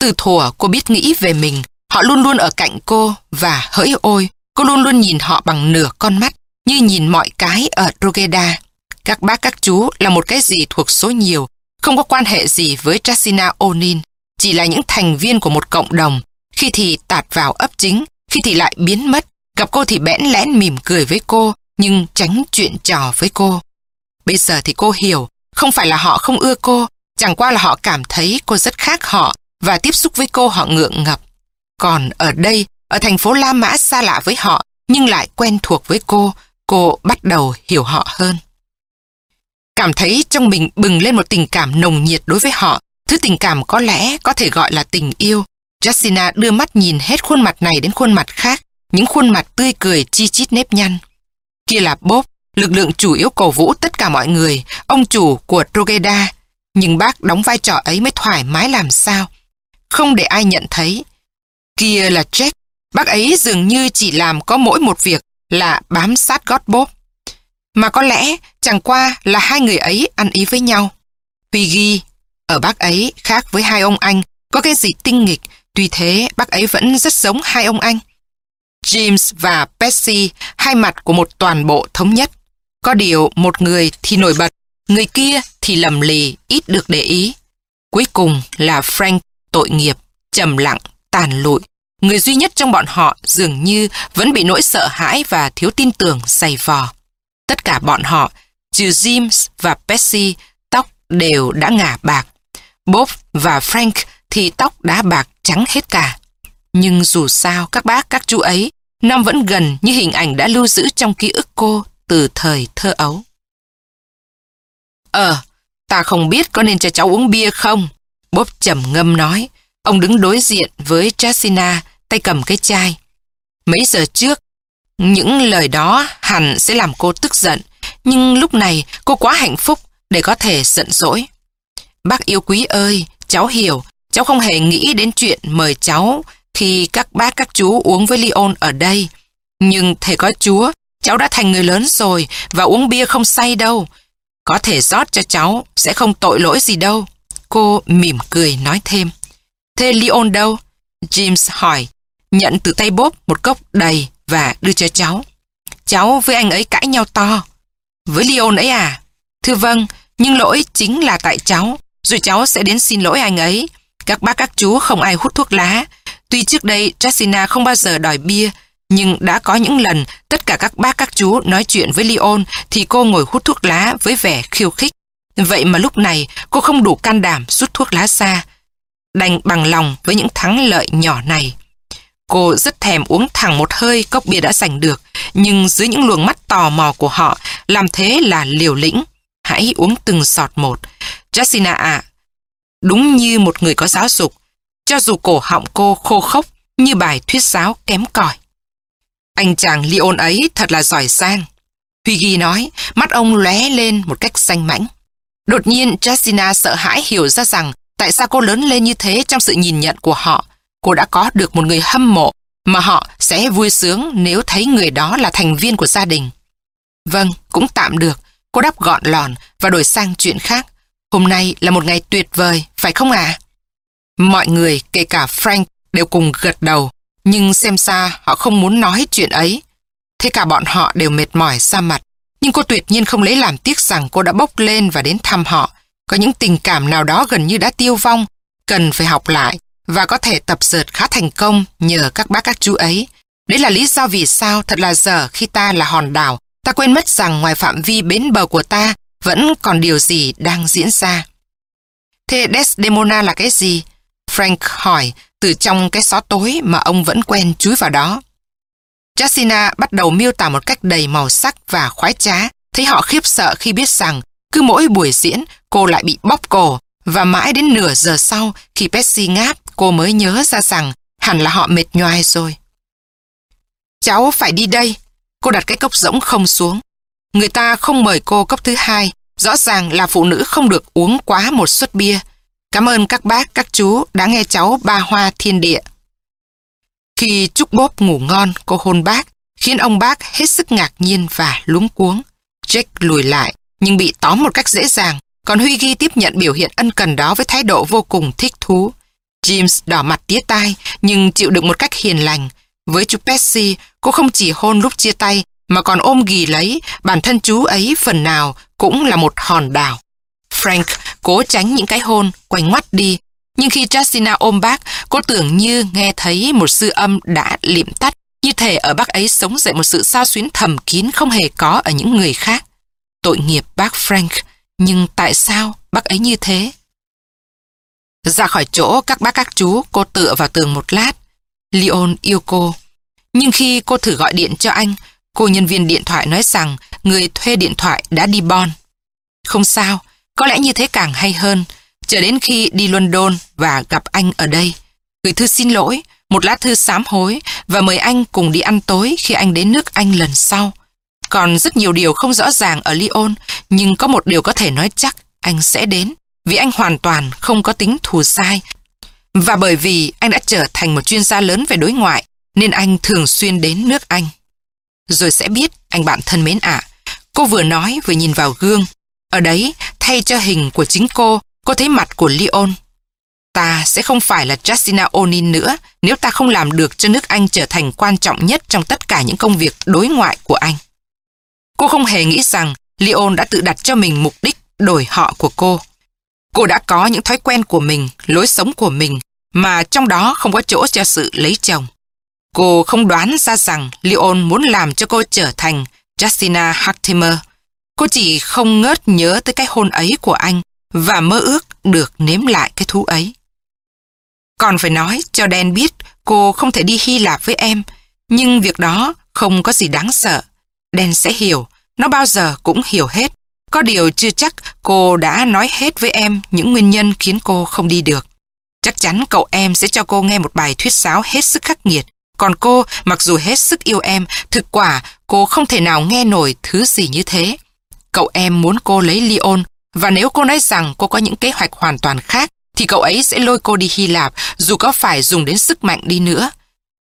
Từ thuở cô biết nghĩ về mình, họ luôn luôn ở cạnh cô và hỡi ôi, cô luôn luôn nhìn họ bằng nửa con mắt, như nhìn mọi cái ở Drogheda. Các bác các chú là một cái gì thuộc số nhiều, không có quan hệ gì với Trasina O'Neill, chỉ là những thành viên của một cộng đồng khi thì tạt vào ấp chính, khi thì lại biến mất. Gặp cô thì bẽn lẽn mỉm cười với cô, nhưng tránh chuyện trò với cô. Bây giờ thì cô hiểu, không phải là họ không ưa cô, chẳng qua là họ cảm thấy cô rất khác họ và tiếp xúc với cô họ ngượng ngập. Còn ở đây, ở thành phố La Mã xa lạ với họ, nhưng lại quen thuộc với cô, cô bắt đầu hiểu họ hơn. Cảm thấy trong mình bừng lên một tình cảm nồng nhiệt đối với họ, thứ tình cảm có lẽ có thể gọi là tình yêu. Jessina đưa mắt nhìn hết khuôn mặt này đến khuôn mặt khác, những khuôn mặt tươi cười chi chít nếp nhăn. Kia là Bob, lực lượng chủ yếu cổ vũ tất cả mọi người, ông chủ của Trogeda. Nhưng bác đóng vai trò ấy mới thoải mái làm sao. Không để ai nhận thấy. Kia là Jack, bác ấy dường như chỉ làm có mỗi một việc là bám sát gót Bob. Mà có lẽ chẳng qua là hai người ấy ăn ý với nhau. Piggy ở bác ấy khác với hai ông anh có cái gì tinh nghịch, tuy thế bác ấy vẫn rất giống hai ông anh. James và Percy hai mặt của một toàn bộ thống nhất. Có điều một người thì nổi bật, người kia thì lầm lì, ít được để ý. Cuối cùng là Frank tội nghiệp, trầm lặng, tàn lụi. Người duy nhất trong bọn họ dường như vẫn bị nỗi sợ hãi và thiếu tin tưởng dày vò. Tất cả bọn họ, trừ James và Percy tóc đều đã ngả bạc. Bob và Frank thì tóc đã bạc trắng hết cả. Nhưng dù sao các bác các chú ấy Năm vẫn gần như hình ảnh đã lưu giữ trong ký ức cô từ thời thơ ấu. Ờ, ta không biết có nên cho cháu uống bia không? Bob trầm ngâm nói. Ông đứng đối diện với Jessina, tay cầm cái chai. Mấy giờ trước, những lời đó hẳn sẽ làm cô tức giận, nhưng lúc này cô quá hạnh phúc để có thể giận dỗi. Bác yêu quý ơi, cháu hiểu, cháu không hề nghĩ đến chuyện mời cháu khi các bác các chú uống với Leon ở đây. Nhưng thầy có chúa, cháu đã thành người lớn rồi và uống bia không say đâu. Có thể rót cho cháu, sẽ không tội lỗi gì đâu. Cô mỉm cười nói thêm. Thế Leon đâu? James hỏi, nhận từ tay Bob một cốc đầy và đưa cho cháu. Cháu với anh ấy cãi nhau to. Với Leon ấy à? Thưa vâng, nhưng lỗi chính là tại cháu. Rồi cháu sẽ đến xin lỗi anh ấy. Các bác các chú không ai hút thuốc lá. Tuy trước đây Jessina không bao giờ đòi bia, nhưng đã có những lần tất cả các bác các chú nói chuyện với Leon thì cô ngồi hút thuốc lá với vẻ khiêu khích. Vậy mà lúc này cô không đủ can đảm rút thuốc lá ra, Đành bằng lòng với những thắng lợi nhỏ này. Cô rất thèm uống thẳng một hơi cốc bia đã giành được, nhưng dưới những luồng mắt tò mò của họ, làm thế là liều lĩnh. Hãy uống từng sọt một. Jessina ạ, đúng như một người có giáo dục, cho dù cổ họng cô khô khốc như bài thuyết giáo kém cỏi. Anh chàng Leon ấy thật là giỏi sang. Huy Ghi nói, mắt ông lóe lên một cách xanh mãnh. Đột nhiên, Jessina sợ hãi hiểu ra rằng tại sao cô lớn lên như thế trong sự nhìn nhận của họ. Cô đã có được một người hâm mộ mà họ sẽ vui sướng nếu thấy người đó là thành viên của gia đình. Vâng, cũng tạm được. Cô đáp gọn lòn và đổi sang chuyện khác. Hôm nay là một ngày tuyệt vời, phải không ạ? À? Mọi người, kể cả Frank, đều cùng gật đầu, nhưng xem ra họ không muốn nói chuyện ấy. Thế cả bọn họ đều mệt mỏi ra mặt, nhưng cô tuyệt nhiên không lấy làm tiếc rằng cô đã bốc lên và đến thăm họ. Có những tình cảm nào đó gần như đã tiêu vong, cần phải học lại và có thể tập dượt khá thành công nhờ các bác các chú ấy. Đấy là lý do vì sao thật là giờ khi ta là hòn đảo, ta quên mất rằng ngoài phạm vi bến bờ của ta vẫn còn điều gì đang diễn ra. Thế Desdemona là cái gì? Frank hỏi từ trong cái xó tối mà ông vẫn quen chúi vào đó. Jacina bắt đầu miêu tả một cách đầy màu sắc và khoái trá, thấy họ khiếp sợ khi biết rằng cứ mỗi buổi diễn cô lại bị bóp cổ và mãi đến nửa giờ sau khi Percy ngáp cô mới nhớ ra rằng hẳn là họ mệt nhoài rồi. Cháu phải đi đây. Cô đặt cái cốc rỗng không xuống. Người ta không mời cô cốc thứ hai. Rõ ràng là phụ nữ không được uống quá một suất bia. Cảm ơn các bác, các chú đã nghe cháu ba hoa thiên địa. Khi Trúc Bốp ngủ ngon, cô hôn bác, khiến ông bác hết sức ngạc nhiên và lúng cuống. Jack lùi lại, nhưng bị tóm một cách dễ dàng, còn Huy Ghi tiếp nhận biểu hiện ân cần đó với thái độ vô cùng thích thú. James đỏ mặt tía tai, nhưng chịu đựng một cách hiền lành. Với chú Percy, cô không chỉ hôn lúc chia tay, mà còn ôm ghì lấy, bản thân chú ấy phần nào cũng là một hòn đảo. Frank cố tránh những cái hôn, quanh ngoắt đi. Nhưng khi Justina ôm bác, cô tưởng như nghe thấy một sư âm đã liệm tắt, như thể ở bác ấy sống dậy một sự sao xuyến thầm kín không hề có ở những người khác. Tội nghiệp bác Frank, nhưng tại sao bác ấy như thế? Ra khỏi chỗ các bác các chú, cô tựa vào tường một lát. Leon yêu cô. Nhưng khi cô thử gọi điện cho anh, cô nhân viên điện thoại nói rằng người thuê điện thoại đã đi Bon. Không sao, có lẽ như thế càng hay hơn, chờ đến khi đi London và gặp anh ở đây. Gửi thư xin lỗi, một lá thư sám hối và mời anh cùng đi ăn tối khi anh đến nước Anh lần sau. Còn rất nhiều điều không rõ ràng ở Lyon, nhưng có một điều có thể nói chắc, anh sẽ đến, vì anh hoàn toàn không có tính thù sai. Và bởi vì anh đã trở thành một chuyên gia lớn về đối ngoại, nên anh thường xuyên đến nước Anh. Rồi sẽ biết, anh bạn thân mến ạ, cô vừa nói vừa nhìn vào gương. Ở đấy, thay cho hình của chính cô, cô thấy mặt của Leon. Ta sẽ không phải là Justina O'Neill nữa nếu ta không làm được cho nước Anh trở thành quan trọng nhất trong tất cả những công việc đối ngoại của anh. Cô không hề nghĩ rằng Leon đã tự đặt cho mình mục đích đổi họ của cô. Cô đã có những thói quen của mình, lối sống của mình, mà trong đó không có chỗ cho sự lấy chồng. Cô không đoán ra rằng Leon muốn làm cho cô trở thành Justina Hartimer. Cô chỉ không ngớt nhớ tới cái hôn ấy của anh và mơ ước được nếm lại cái thú ấy. Còn phải nói cho Dan biết cô không thể đi Hy Lạp với em, nhưng việc đó không có gì đáng sợ. Dan sẽ hiểu, nó bao giờ cũng hiểu hết. Có điều chưa chắc cô đã nói hết với em những nguyên nhân khiến cô không đi được. Chắc chắn cậu em sẽ cho cô nghe một bài thuyết giáo hết sức khắc nghiệt. Còn cô, mặc dù hết sức yêu em, thực quả cô không thể nào nghe nổi thứ gì như thế. Cậu em muốn cô lấy Leon, và nếu cô nói rằng cô có những kế hoạch hoàn toàn khác, thì cậu ấy sẽ lôi cô đi Hy Lạp dù có phải dùng đến sức mạnh đi nữa.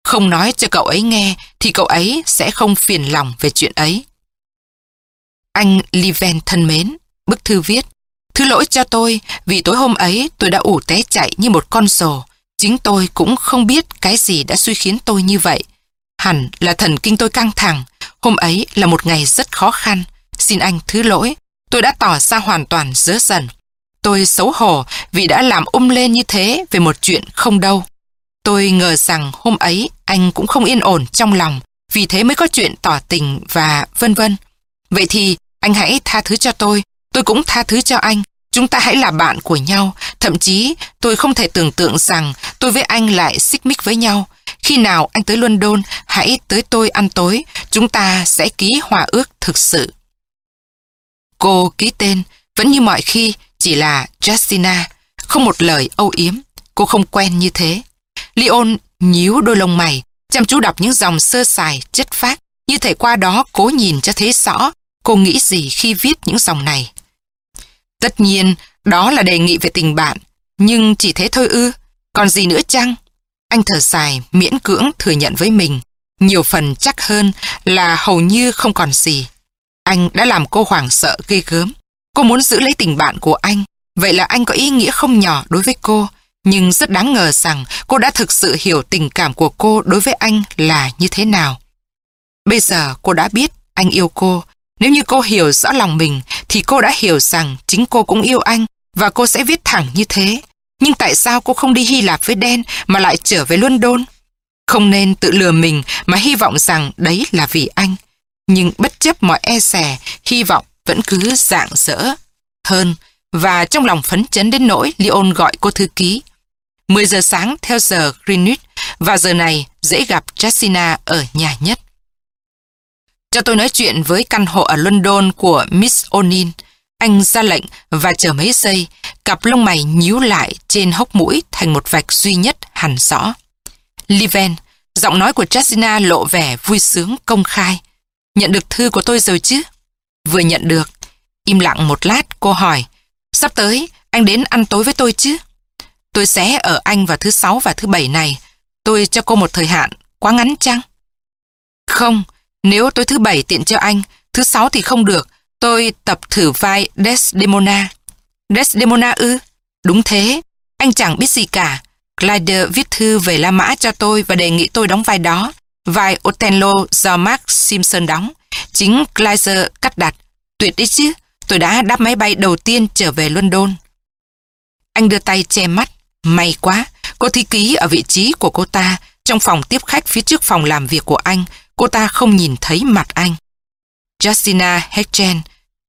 Không nói cho cậu ấy nghe thì cậu ấy sẽ không phiền lòng về chuyện ấy. Anh Liven thân mến, bức thư viết Thứ lỗi cho tôi vì tối hôm ấy tôi đã ủ té chạy như một con rồ. Chính tôi cũng không biết cái gì đã suy khiến tôi như vậy. Hẳn là thần kinh tôi căng thẳng. Hôm ấy là một ngày rất khó khăn. Xin anh thứ lỗi. Tôi đã tỏ ra hoàn toàn dớ dần. Tôi xấu hổ vì đã làm um lên như thế về một chuyện không đâu. Tôi ngờ rằng hôm ấy anh cũng không yên ổn trong lòng, vì thế mới có chuyện tỏ tình và vân vân. Vậy thì anh hãy tha thứ cho tôi, tôi cũng tha thứ cho anh. Chúng ta hãy là bạn của nhau, thậm chí tôi không thể tưởng tượng rằng tôi với anh lại xích mích với nhau. Khi nào anh tới London, hãy tới tôi ăn tối, chúng ta sẽ ký hòa ước thực sự. Cô ký tên, vẫn như mọi khi, chỉ là Justina, không một lời âu yếm, cô không quen như thế. Leon nhíu đôi lông mày, chăm chú đọc những dòng sơ sài, chất phác, như thể qua đó cố nhìn cho thấy rõ cô nghĩ gì khi viết những dòng này. Tất nhiên, đó là đề nghị về tình bạn, nhưng chỉ thế thôi ư, còn gì nữa chăng? Anh thở dài, miễn cưỡng thừa nhận với mình, nhiều phần chắc hơn là hầu như không còn gì. Anh đã làm cô hoảng sợ ghê gớm. Cô muốn giữ lấy tình bạn của anh, vậy là anh có ý nghĩa không nhỏ đối với cô, nhưng rất đáng ngờ rằng cô đã thực sự hiểu tình cảm của cô đối với anh là như thế nào. Bây giờ cô đã biết anh yêu cô. Nếu như cô hiểu rõ lòng mình thì cô đã hiểu rằng chính cô cũng yêu anh và cô sẽ viết thẳng như thế. Nhưng tại sao cô không đi Hy Lạp với Đen mà lại trở về London? Không nên tự lừa mình mà hy vọng rằng đấy là vì anh. Nhưng bất chấp mọi e rè, hy vọng vẫn cứ dạng dỡ hơn và trong lòng phấn chấn đến nỗi Leon gọi cô thư ký. 10 giờ sáng theo giờ Greenwich và giờ này dễ gặp Jessina ở nhà nhất. Cho tôi nói chuyện với căn hộ ở London của Miss O'Neill. Anh ra lệnh và chờ mấy giây, cặp lông mày nhíu lại trên hốc mũi thành một vạch duy nhất hẳn rõ. Liven, giọng nói của Jessina lộ vẻ vui sướng công khai. Nhận được thư của tôi rồi chứ? Vừa nhận được. Im lặng một lát, cô hỏi. Sắp tới, anh đến ăn tối với tôi chứ? Tôi sẽ ở anh vào thứ sáu và thứ bảy này. Tôi cho cô một thời hạn, quá ngắn chăng? Không, nếu tối thứ bảy tiện cho anh, thứ sáu thì không được. Tôi tập thử vai Desdemona. Desdemona ư? Đúng thế, anh chẳng biết gì cả. Glider viết thư về La Mã cho tôi và đề nghị tôi đóng vai đó. Vai Othello do Mark Simpson đóng. Chính Glider cắt đặt. Tuyệt đấy chứ, tôi đã đáp máy bay đầu tiên trở về London. Anh đưa tay che mắt. May quá, cô thi ký ở vị trí của cô ta trong phòng tiếp khách phía trước phòng làm việc của anh. Cô ta không nhìn thấy mặt anh. Justina Hedgen,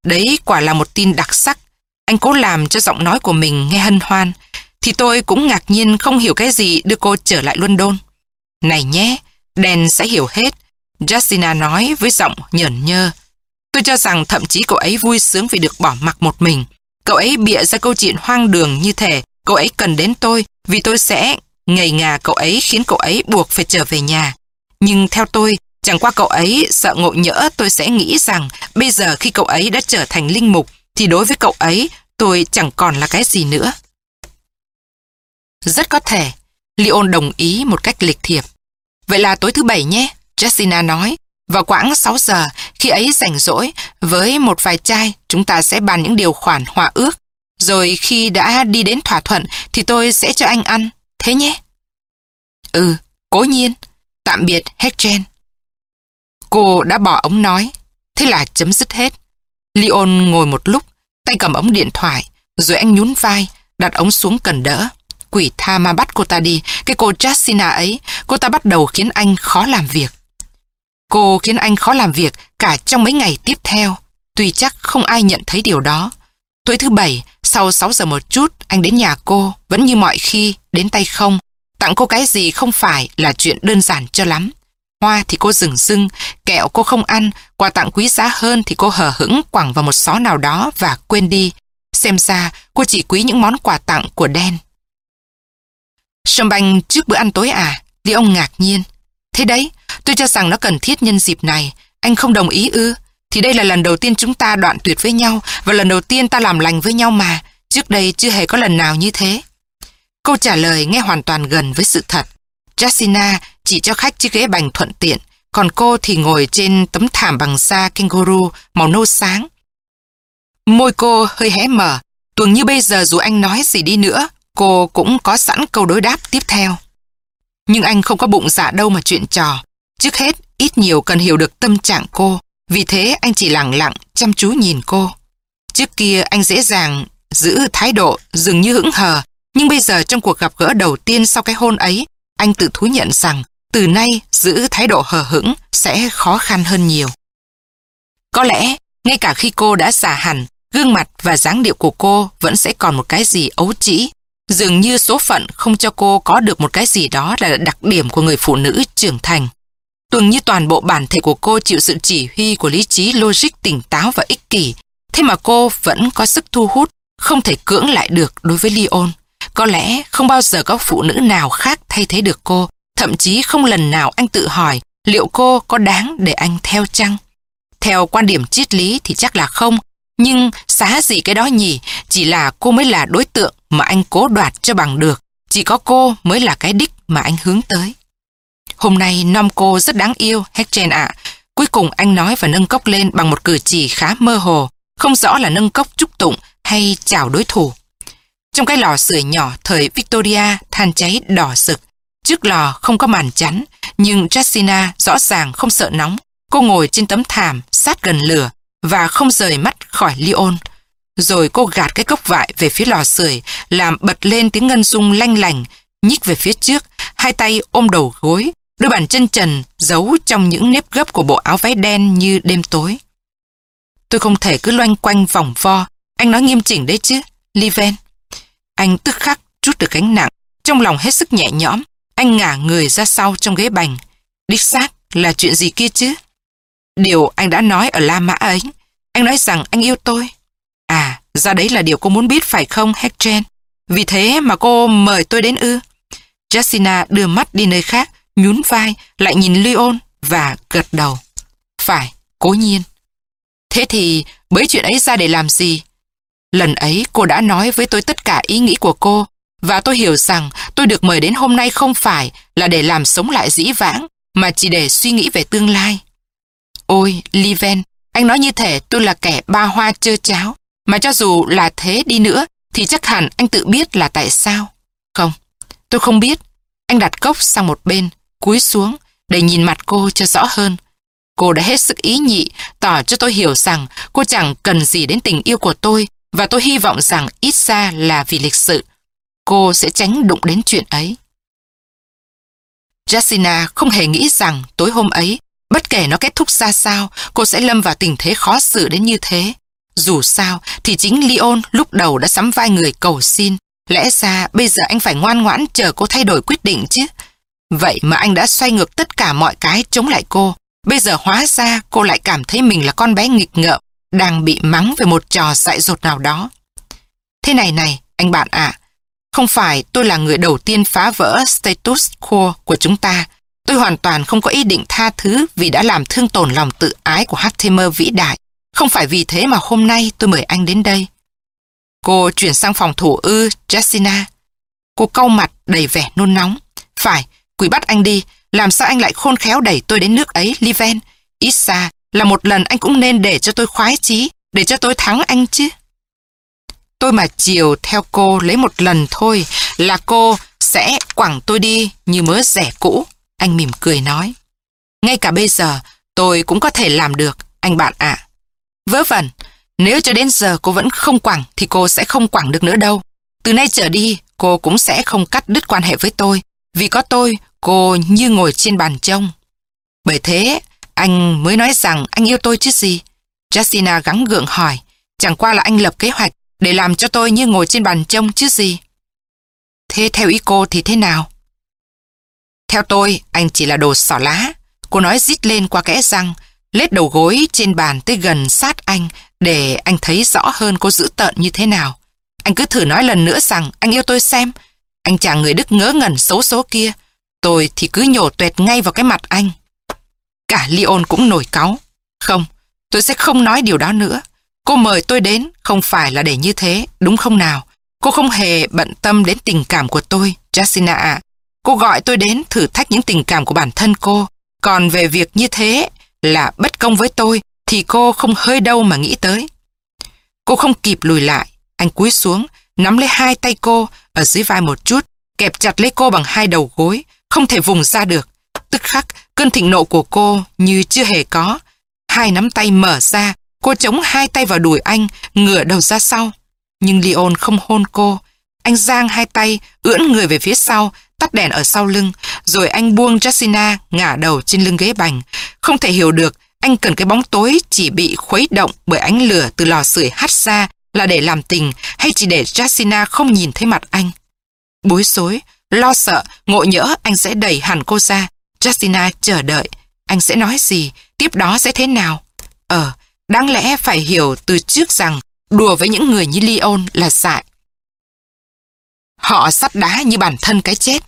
đấy quả là một tin đặc sắc. Anh cố làm cho giọng nói của mình nghe hân hoan. Thì tôi cũng ngạc nhiên không hiểu cái gì đưa cô trở lại London. Này nhé, đèn sẽ hiểu hết. Justina nói với giọng nhởn nhơ. Tôi cho rằng thậm chí cậu ấy vui sướng vì được bỏ mặc một mình. Cậu ấy bịa ra câu chuyện hoang đường như thể cậu ấy cần đến tôi vì tôi sẽ ngầy ngà cậu ấy khiến cậu ấy buộc phải trở về nhà. Nhưng theo tôi, chẳng qua cậu ấy sợ ngộ nhỡ tôi sẽ nghĩ rằng bây giờ khi cậu ấy đã trở thành linh mục thì đối với cậu ấy tôi chẳng còn là cái gì nữa. Rất có thể, Leon đồng ý một cách lịch thiệp. Vậy là tối thứ bảy nhé, Jessina nói. Vào quãng 6 giờ, khi ấy rảnh rỗi, với một vài chai, chúng ta sẽ bàn những điều khoản hòa ước. Rồi khi đã đi đến thỏa thuận, thì tôi sẽ cho anh ăn. Thế nhé. Ừ, cố nhiên. Tạm biệt, Hedgen. Cô đã bỏ ống nói. Thế là chấm dứt hết. Leon ngồi một lúc, tay cầm ống điện thoại, rồi anh nhún vai, đặt ống xuống cần đỡ. Quỷ tha mà bắt cô ta đi, cái cô Jassina ấy, cô ta bắt đầu khiến anh khó làm việc. Cô khiến anh khó làm việc cả trong mấy ngày tiếp theo, tuy chắc không ai nhận thấy điều đó. Tối thứ bảy, sau 6 giờ một chút, anh đến nhà cô, vẫn như mọi khi, đến tay không. Tặng cô cái gì không phải là chuyện đơn giản cho lắm. Hoa thì cô dừng dưng, kẹo cô không ăn, quà tặng quý giá hơn thì cô hờ hững quẳng vào một xó nào đó và quên đi. Xem ra cô chỉ quý những món quà tặng của đen. Sâm banh trước bữa ăn tối à? Lý ông ngạc nhiên. Thế đấy, tôi cho rằng nó cần thiết nhân dịp này. Anh không đồng ý ư? Thì đây là lần đầu tiên chúng ta đoạn tuyệt với nhau và lần đầu tiên ta làm lành với nhau mà. Trước đây chưa hề có lần nào như thế. Câu trả lời nghe hoàn toàn gần với sự thật. jacina chỉ cho khách chiếc ghế bành thuận tiện, còn cô thì ngồi trên tấm thảm bằng da kangaroo màu nâu sáng. Môi cô hơi hé mở, tuồng như bây giờ dù anh nói gì đi nữa, cô cũng có sẵn câu đối đáp tiếp theo. Nhưng anh không có bụng dạ đâu mà chuyện trò. Trước hết, ít nhiều cần hiểu được tâm trạng cô, vì thế anh chỉ lặng lặng, chăm chú nhìn cô. Trước kia anh dễ dàng giữ thái độ dường như hững hờ, nhưng bây giờ trong cuộc gặp gỡ đầu tiên sau cái hôn ấy, anh tự thú nhận rằng từ nay giữ thái độ hờ hững sẽ khó khăn hơn nhiều. Có lẽ, ngay cả khi cô đã già hẳn, gương mặt và dáng điệu của cô vẫn sẽ còn một cái gì ấu trĩ. Dường như số phận không cho cô có được một cái gì đó là đặc điểm của người phụ nữ trưởng thành. Tưởng như toàn bộ bản thể của cô chịu sự chỉ huy của lý trí logic tỉnh táo và ích kỷ, thế mà cô vẫn có sức thu hút, không thể cưỡng lại được đối với Leon. Có lẽ không bao giờ có phụ nữ nào khác thay thế được cô, thậm chí không lần nào anh tự hỏi liệu cô có đáng để anh theo chăng. Theo quan điểm triết lý thì chắc là không, nhưng xá gì cái đó nhỉ, chỉ là cô mới là đối tượng mà anh cố đoạt cho bằng được, chỉ có cô mới là cái đích mà anh hướng tới. Hôm nay nom cô rất đáng yêu, Hecchen ạ. Cuối cùng anh nói và nâng cốc lên bằng một cử chỉ khá mơ hồ, không rõ là nâng cốc chúc tụng hay chào đối thủ. Trong cái lò sưởi nhỏ thời Victoria than cháy đỏ sực. Trước lò không có màn chắn, nhưng Jessina rõ ràng không sợ nóng. Cô ngồi trên tấm thảm sát gần lửa và không rời mắt khỏi Leon. Rồi cô gạt cái cốc vại về phía lò sưởi, làm bật lên tiếng ngân rung lanh lành, nhích về phía trước, hai tay ôm đầu gối, đôi bàn chân trần giấu trong những nếp gấp của bộ áo váy đen như đêm tối. Tôi không thể cứ loanh quanh vòng vo, anh nói nghiêm chỉnh đấy chứ, Liven. Anh tức khắc trút được gánh nặng, trong lòng hết sức nhẹ nhõm, anh ngả người ra sau trong ghế bành. Đích xác là chuyện gì kia chứ? Điều anh đã nói ở La Mã ấy, anh nói rằng anh yêu tôi. À, ra đấy là điều cô muốn biết phải không, Hecchen? Vì thế mà cô mời tôi đến ư? Jessina đưa mắt đi nơi khác, nhún vai, lại nhìn Leon và gật đầu. Phải, cố nhiên. Thế thì bấy chuyện ấy ra để làm gì? Lần ấy cô đã nói với tôi tất cả ý nghĩ của cô và tôi hiểu rằng tôi được mời đến hôm nay không phải là để làm sống lại dĩ vãng mà chỉ để suy nghĩ về tương lai. Ôi, Liven, anh nói như thể tôi là kẻ ba hoa chơ cháo mà cho dù là thế đi nữa thì chắc hẳn anh tự biết là tại sao. Không, tôi không biết. Anh đặt cốc sang một bên, cúi xuống để nhìn mặt cô cho rõ hơn. Cô đã hết sức ý nhị, tỏ cho tôi hiểu rằng cô chẳng cần gì đến tình yêu của tôi và tôi hy vọng rằng ít ra là vì lịch sự, cô sẽ tránh đụng đến chuyện ấy. Jacina không hề nghĩ rằng tối hôm ấy, bất kể nó kết thúc ra sao, cô sẽ lâm vào tình thế khó xử đến như thế. Dù sao thì chính Leon lúc đầu đã sắm vai người cầu xin. Lẽ ra bây giờ anh phải ngoan ngoãn chờ cô thay đổi quyết định chứ. Vậy mà anh đã xoay ngược tất cả mọi cái chống lại cô. Bây giờ hóa ra cô lại cảm thấy mình là con bé nghịch ngợm, đang bị mắng về một trò dại dột nào đó. Thế này này, anh bạn ạ, không phải tôi là người đầu tiên phá vỡ status quo của chúng ta. Tôi hoàn toàn không có ý định tha thứ vì đã làm thương tổn lòng tự ái của Hartimer vĩ đại. Không phải vì thế mà hôm nay tôi mời anh đến đây. Cô chuyển sang phòng thủ ư, Jessina. Cô cau mặt đầy vẻ nôn nóng. Phải, quỷ bắt anh đi. Làm sao anh lại khôn khéo đẩy tôi đến nước ấy, Liven? Ít xa là một lần anh cũng nên để cho tôi khoái chí, để cho tôi thắng anh chứ. Tôi mà chiều theo cô lấy một lần thôi là cô sẽ quẳng tôi đi như mớ rẻ cũ. Anh mỉm cười nói. Ngay cả bây giờ tôi cũng có thể làm được, anh bạn ạ. Vớ vẩn, nếu cho đến giờ cô vẫn không quẳng thì cô sẽ không quẳng được nữa đâu. Từ nay trở đi, cô cũng sẽ không cắt đứt quan hệ với tôi. Vì có tôi, cô như ngồi trên bàn trông. Bởi thế, anh mới nói rằng anh yêu tôi chứ gì. Justina gắng gượng hỏi. Chẳng qua là anh lập kế hoạch để làm cho tôi như ngồi trên bàn trông chứ gì. Thế theo ý cô thì thế nào? Theo tôi, anh chỉ là đồ xỏ lá. Cô nói rít lên qua kẽ răng, lết đầu gối trên bàn tới gần sát anh để anh thấy rõ hơn cô giữ tợn như thế nào. Anh cứ thử nói lần nữa rằng anh yêu tôi xem. Anh chàng người Đức ngớ ngẩn xấu số kia. Tôi thì cứ nhổ tuẹt ngay vào cái mặt anh. Cả Leon cũng nổi cáu. Không, tôi sẽ không nói điều đó nữa. Cô mời tôi đến không phải là để như thế, đúng không nào? Cô không hề bận tâm đến tình cảm của tôi, Jasina ạ. Cô gọi tôi đến thử thách những tình cảm của bản thân cô. Còn về việc như thế là bất công với tôi thì cô không hơi đâu mà nghĩ tới. Cô không kịp lùi lại. Anh cúi xuống, nắm lấy hai tay cô ở dưới vai một chút, kẹp chặt lấy cô bằng hai đầu gối, không thể vùng ra được. Tức khắc, cơn thịnh nộ của cô như chưa hề có. Hai nắm tay mở ra, cô chống hai tay vào đùi anh, ngửa đầu ra sau. Nhưng Leon không hôn cô. Anh giang hai tay, ưỡn người về phía sau, tắt đèn ở sau lưng, rồi anh buông Jacina ngả đầu trên lưng ghế bành. Không thể hiểu được, anh cần cái bóng tối chỉ bị khuấy động bởi ánh lửa từ lò sưởi hắt ra là để làm tình hay chỉ để Jacina không nhìn thấy mặt anh. Bối rối, lo sợ, ngộ nhỡ anh sẽ đẩy hẳn cô ra. Jacina chờ đợi, anh sẽ nói gì, tiếp đó sẽ thế nào? Ờ, đáng lẽ phải hiểu từ trước rằng đùa với những người như Leon là dại. Họ sắt đá như bản thân cái chết.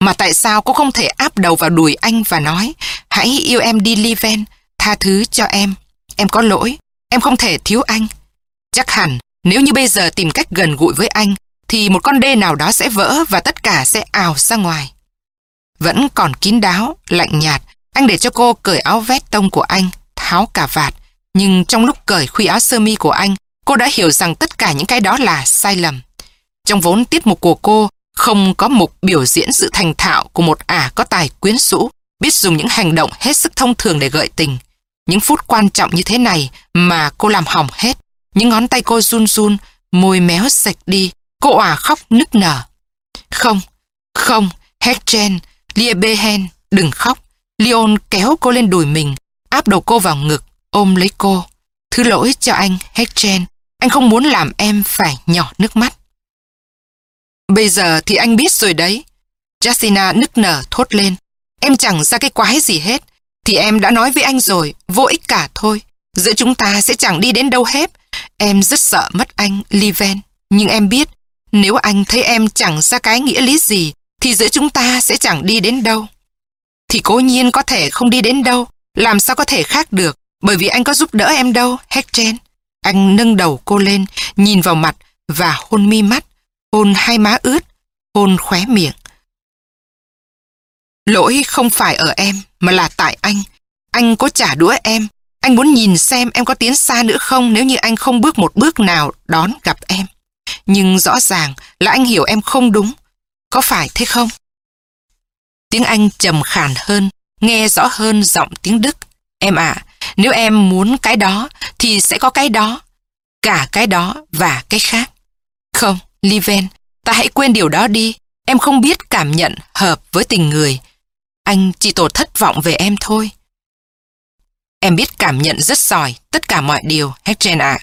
Mà tại sao cô không thể áp đầu vào đùi anh và nói hãy yêu em đi Liven, tha thứ cho em. Em có lỗi, em không thể thiếu anh. Chắc hẳn nếu như bây giờ tìm cách gần gũi với anh thì một con đê nào đó sẽ vỡ và tất cả sẽ ào ra ngoài. Vẫn còn kín đáo, lạnh nhạt, anh để cho cô cởi áo vest tông của anh, tháo cả vạt. Nhưng trong lúc cởi khuy áo sơ mi của anh, cô đã hiểu rằng tất cả những cái đó là sai lầm. Trong vốn tiết mục của cô, không có mục biểu diễn sự thành thạo của một ả có tài quyến rũ, biết dùng những hành động hết sức thông thường để gợi tình. Những phút quan trọng như thế này mà cô làm hỏng hết. Những ngón tay cô run run, môi méo sạch đi, cô à khóc nức nở. Không, không, Hedgen, Liebehen, đừng khóc. Leon kéo cô lên đùi mình, áp đầu cô vào ngực, ôm lấy cô. Thứ lỗi cho anh, Hedgen. Anh không muốn làm em phải nhỏ nước mắt. Bây giờ thì anh biết rồi đấy. Jasina nức nở thốt lên. Em chẳng ra cái quái gì hết. Thì em đã nói với anh rồi, vô ích cả thôi. Giữa chúng ta sẽ chẳng đi đến đâu hết. Em rất sợ mất anh, Liven. Nhưng em biết, nếu anh thấy em chẳng ra cái nghĩa lý gì, thì giữa chúng ta sẽ chẳng đi đến đâu. Thì cố nhiên có thể không đi đến đâu, làm sao có thể khác được, bởi vì anh có giúp đỡ em đâu, Hecchen. Anh nâng đầu cô lên, nhìn vào mặt và hôn mi mắt, hôn hai má ướt, hôn khóe miệng. Lỗi không phải ở em, mà là tại anh. Anh có trả đũa em. Anh muốn nhìn xem em có tiến xa nữa không nếu như anh không bước một bước nào đón gặp em. Nhưng rõ ràng là anh hiểu em không đúng. Có phải thế không? Tiếng Anh trầm khàn hơn, nghe rõ hơn giọng tiếng Đức. Em ạ, nếu em muốn cái đó thì sẽ có cái đó. Cả cái đó và cái khác. Không, Liven, ta hãy quên điều đó đi. Em không biết cảm nhận hợp với tình người. Anh chỉ tổ thất vọng về em thôi. Em biết cảm nhận rất giỏi tất cả mọi điều, Hecchen ạ.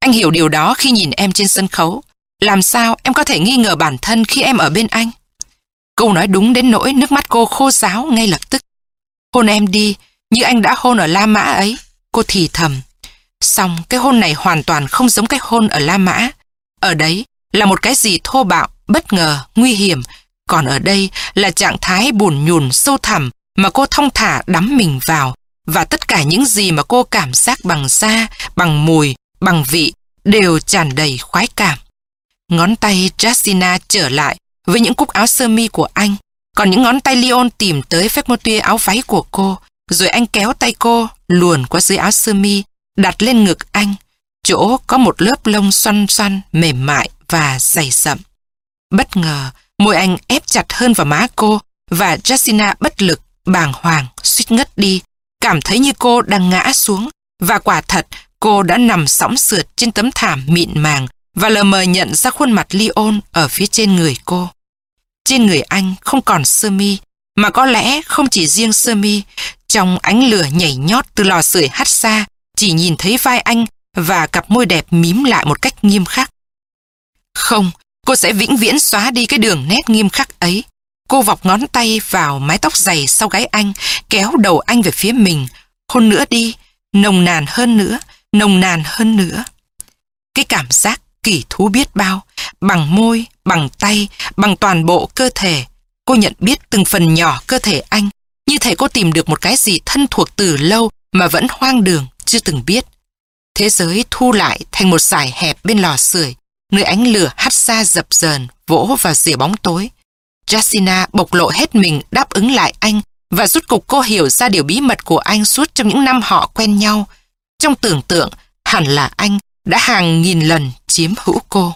Anh hiểu điều đó khi nhìn em trên sân khấu. Làm sao em có thể nghi ngờ bản thân khi em ở bên anh? Câu nói đúng đến nỗi nước mắt cô khô ráo ngay lập tức. Hôn em đi, như anh đã hôn ở La Mã ấy. Cô thì thầm. Xong cái hôn này hoàn toàn không giống cái hôn ở La Mã. Ở đấy là một cái gì thô bạo, bất ngờ, nguy hiểm. Còn ở đây là trạng thái buồn nhùn sâu thẳm mà cô thong thả đắm mình vào. Và tất cả những gì mà cô cảm giác bằng da, bằng mùi, bằng vị đều tràn đầy khoái cảm. Ngón tay Jacina trở lại với những cúc áo sơ mi của anh, còn những ngón tay Leon tìm tới phép mô tuya áo váy của cô, rồi anh kéo tay cô luồn qua dưới áo sơ mi, đặt lên ngực anh, chỗ có một lớp lông xoăn xoăn, mềm mại và dày sậm. Bất ngờ, môi anh ép chặt hơn vào má cô và Justina bất lực, bàng hoàng, suýt ngất đi, cảm thấy như cô đang ngã xuống và quả thật cô đã nằm sóng sượt trên tấm thảm mịn màng và lờ mờ nhận ra khuôn mặt Leon ở phía trên người cô. Trên người anh không còn sơ mi, mà có lẽ không chỉ riêng sơ mi, trong ánh lửa nhảy nhót từ lò sưởi hắt xa, chỉ nhìn thấy vai anh và cặp môi đẹp mím lại một cách nghiêm khắc. Không, cô sẽ vĩnh viễn xóa đi cái đường nét nghiêm khắc ấy. Cô vọc ngón tay vào mái tóc dày sau gáy anh, kéo đầu anh về phía mình. Hôn nữa đi, nồng nàn hơn nữa, nồng nàn hơn nữa. Cái cảm giác kỳ thú biết bao, bằng môi, bằng tay, bằng toàn bộ cơ thể. Cô nhận biết từng phần nhỏ cơ thể anh, như thể cô tìm được một cái gì thân thuộc từ lâu mà vẫn hoang đường, chưa từng biết. Thế giới thu lại thành một sải hẹp bên lò sưởi, nơi ánh lửa hắt xa dập dờn, vỗ vào rìa bóng tối. Jacina bộc lộ hết mình đáp ứng lại anh và rút cục cô hiểu ra điều bí mật của anh suốt trong những năm họ quen nhau. Trong tưởng tượng, hẳn là anh đã hàng nghìn lần chiếm hữu cô.